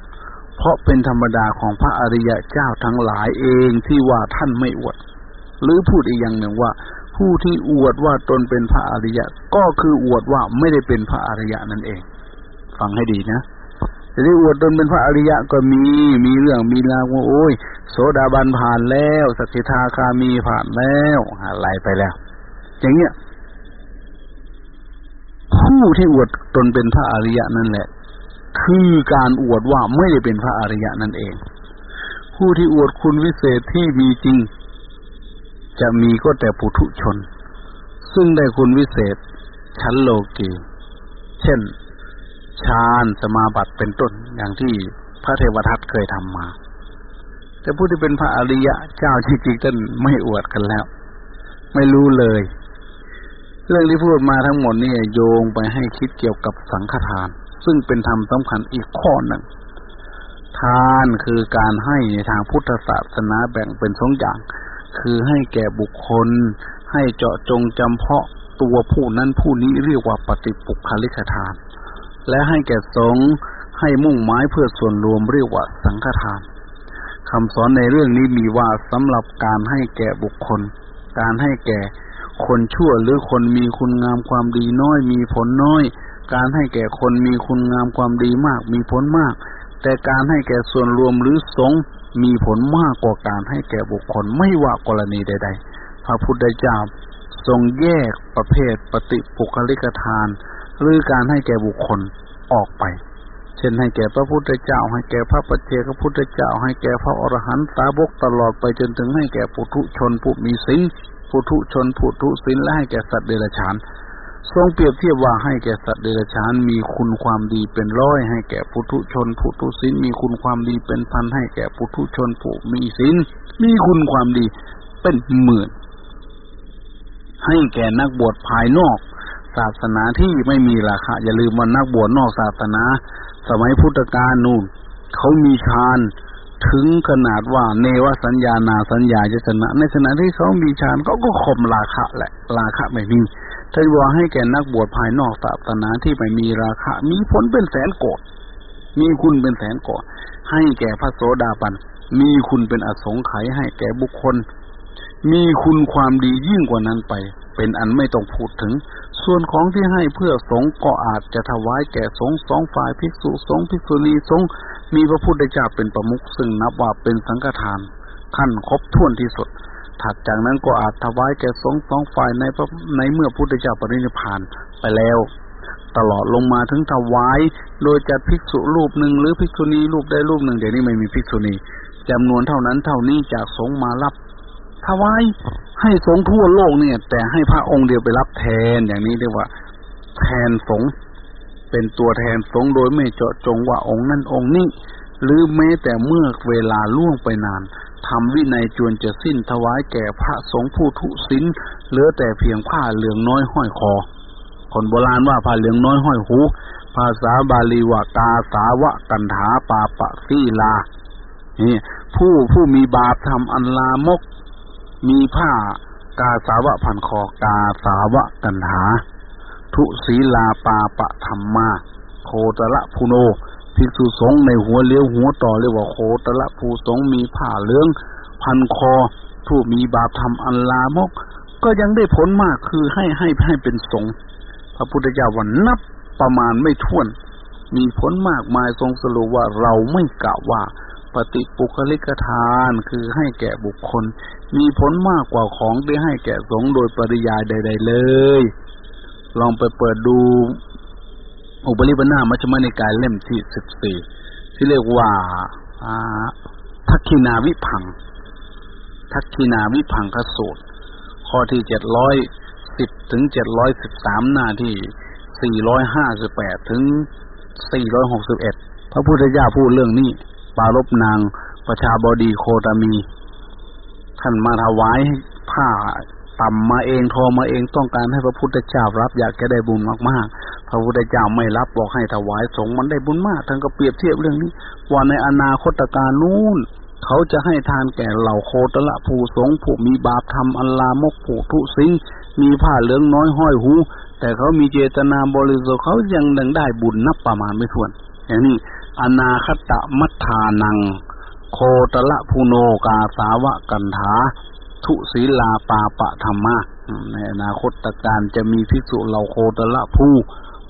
เพราะเป็นธรรมดาของพระอริยเจ้าทั้งหลายเองที่ว่าท่านไม่อวด หรือพูดอีกอย่างหนึ่งว่า ผู้ที่อวดว่าตนเป็นพระอริยะ ก็คืออวดว่าไม่ได้เป็นพระอริยะนั่นเอง ฟังให้ดีนะแต่ที่อวดตนเป็นพระอริยะก็มีมีเรื่องมีราวว่าโอ้ยโสดาบันผ่านแล้วสกิทาคามีผ่านแล้วอะไรไปแล้ว อย่างเงี้ยผู้ที่อวดตนเป็นพระอริยะนั่นแหละ คือการอวดว่าไม่ได้เป็นพระอริยะนั่นเอง ผู้ที่อวดคุณวิเศษที่มีจริง จะมีก็แต่ปุถุชน ซึ่งได้คุณวิเศษ ชั้นโลกีเช่นฌานสมาบัติเป็นต้นอย่างที่พระเทวทัตเคยทำมา แต่ผู้ที่เป็นพระอริยะเจ้าจริงๆท่านไม่อวดกันแล้ว ไม่รู้เลย เรื่องที่พูดมาทั้งหมดนี่โยงไปให้คิดเกี่ยวกับสังฆทาน ซึ่งเป็นธรรมสำคัญอีกข้อหนึ่ง ทานคือการให้ในทางพุทธศาสนาแบ่งเป็นสองอย่าง คือให้แก่บุคคล ให้เจาะจงจำเพาะตัวผู้นั้นผู้นี้เรียกว่าปฏิปุคลิกทาน และให้แก่สงฆ์ให้มุ่งหมายเพื่อส่วนรวมเรียกว่าสังฆทานคำสอนในเรื่องนี้มีว่าสำหรับการให้แก่บุคคล การให้แก่คนชั่วหรือคนมีคุณงามความดีน้อยมีผลน้อย การให้แก่คนมีคุณงามความดีมากมีผลมาก แต่การให้แก่ส่วนรวมหรือสงมีผลมากกว่าการให้แก่บุคคลไม่ว่ากรณีใด ๆ พระพุทธเจ้าทรงแยกประเภทปฏิปุคลิกทาน หรือการให้แก่บุคคลออกไป เช่นให้แก่พระพุทธเจ้า ให้แก่พระปัจเจกพุทธเจ้า ให้แก่พระอรหันตสาวกตลอดไปจนถึงให้แก่ปุถุชนผู้มีศีลปุถุชนปุถุศีลและให้แก่สัตว์เดรัจฉาน ทรงเปรียบเทียบว่าให้แก่สัตว์เดรัจฉานมีคุณความดีเป็นร้อย ให้แก่ปุถุชนปุถุศีลมีคุณความดีเป็นพันให้แก่ปุถุชนผู้มีศีลมีคุณความดีเป็นหมื่น ให้แก่นักบวชภายนอก ศาสนาที่ไม่มีราคาอย่าลืมว่านักบวชนอกศาสนา สมัยพุทธกาลนู่นเขามีฌานถึงขนาดว่าเนวสัญญานาสัญญาจะชนะ ในขณะที่เขามีฌานเขาก็ข่มราคะแหละ ราคะไม่มี ถ้าว่าให้แก่นักบวชภายนอกศาสนาที่ไม่มีราคะ มีผลเป็นแสนโกดมีคุณเป็นแสนโกดให้แก่พระโสดาบัน มีคุณเป็นอสงไขยให้แก่บุคคล มีคุณความดียิ่งกว่านั้นไป เป็นอันไม่ต้องพูดถึง ส่วนของที่ให้เพื่อสงก็อาจจะถวายแก่สงสองฝ่ายภิกษุสงภิกษุณีสงมีพระพุทธเจ้าเป็นประมุขซึ่งนับว่าเป็นสังฆทานขั้นครบถ้วนที่สุด ถัดจากนั้นก็อาจถวายแก่สงสองฝ่ายในในเมื่อพุทธเจ้าปรินิพานไปแล้ว ตลอดลงมาถึงถวาย โดยจัดภิกษุรูปหนึ่งหรือภิกษุณีรูปได้รูปหนึ่งเดี๋ยวนี้ไม่มีภิกษุณีจำนวนเท่านั้นเท่านี้จากสงมารับถวายให้สงทั่วโลกเนี่ย แต่ให้พระองค์เดียวไปรับแทนอย่างนี้เรียกว่า แทนสงเป็นตัวแทนสงโดยไม่เจาะจงว่าองค์นั้นองค์นี้หรือแม้แต่เมื่อเวลาล่วงไปนาน ทำวินัยจวนจะสิ้นถวายแก่พระสงฆ์ผู้ทุศินเหลือแต่เพียงผ้าเหลืองน้อยห้อยคอ คนโบราณว่าผ้าเหลืองน้อยห้อยหู ภาษาบาลีว่ากาสาวะกันถาปาปะซีลานี่ผู้ผู้มีบาปทำอันลามก มีผ้ากาสาวะพันคอกาสาวะกันถาทุศีลาปาปะธรรมมา โคตระพุโน ภิกษุสงฆ์ในหัวเลี้ยวหัวต่อเรียกว่าโคตละภูสงฆ์มีผ้าเหลือง พันคอ ผู้มีบาปทำอันลามก ก็ยังได้ผลมากคือให้ให้ให้เป็นสงฆ์พระพุทธเจ้าวันนับประมาณไม่ถ้วน มีผลมากมายทรงสรุปว่าเราไม่กล่าวว่า ปฏิปุคลิกทานคือให้แก่บุคคล มีผลมากกว่าของที่ให้แก่สงฆ์โดยปริยายใด ๆ เลย ลองไปเปิดดู อุปริปนามัชมนิกายเล่มที่สิบสี่ที่เรียกว่าทักขินาวิพัง ทักขินาวิพังคสูตร ข้อที่เจ็ดร้อยสิบถึงเจ็ดร้อยสิบสามหน้าที่สี่ร้อยห้าสิบแปดถึงสี่ร้อยหกสิบเอ็ดพระพุทธเจ้าพูดเรื่องนี้ ปารบนางประชาบดีโคตามี ท่านมาถวายผ้า ต่ำมาเองทรมาเองต้องการให้พระพุทธเจ้ารับ อยากจะได้บุญมากๆ พระพุทธเจ้าไม่รับบอกให้ถวายสงมันได้บุญมากท่านก็เปรียบเทียบเรื่องนี้ ว่าในอนาคตการนู้นเขาจะให้ทานแก่เหล่าโคตละผู้สงผู้มีบาปทำอันลามกผู้ทุสิงมีผ้าเหลืองน้อยห้อยหู แต่เขามีเจตนาบริสุทธิ์เขายังดังได้บุญนับประมาณไม่ถ้วน อย่างนี้ อนาคตมัทานัง โคตละภูโนกาสาวะกันถา ทุศีลาปาปะธรรมะในอนาคตการจะมีภิกษุเหล่าโคตละผู้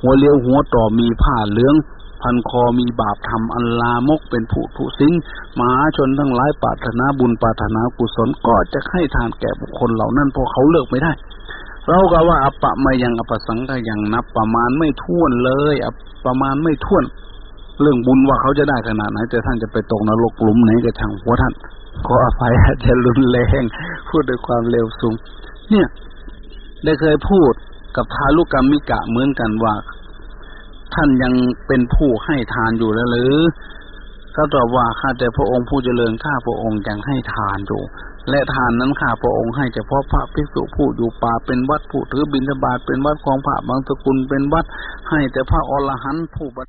หัวเลี้ยวหัวต่อมีผ้าเหลือง พันคอมีบาปทำอันลามกเป็นผู้ทุสิงมหาชนทั้งหลายปรารถนาบุญปรารถนากุศลก็จะให้ทานแก่บุคคลเหล่านั้นเพราะเขาเลิกไม่ได้ เราก็ว่าอปะมายังอปสังก็ยังนับประมาณไม่ท่วนเลยอประมาณไม่ท่วน เรื่องบุญว่าเขาจะได้ขนาดไหนแต่ท่านจะไปตกนรกหลุมไหนก็ช่างหัวท่าน ขออภัยอาจจะรุนแรง พูดด้วยความเร็วสูง เนี่ย ได้เคยพูดกับทาลุกรรมิกะเหมือนกันว่า ท่านยังเป็นผู้ให้ทานอยู่แล้วหรือก็ตอบว่าข้าแต่พระองค์ผู้เจริญข้าพระองค์ยังให้ทานอยู่ และทานนั้นข้าพระองค์ให้เฉพาะพระภิกษุผู้อยู่ป่าเป็นวัดผู้ถือบิณฑบาตเป็นวัดของพระบางสกุลเป็นวัดให้แต่พระอรหันต์ผู้บั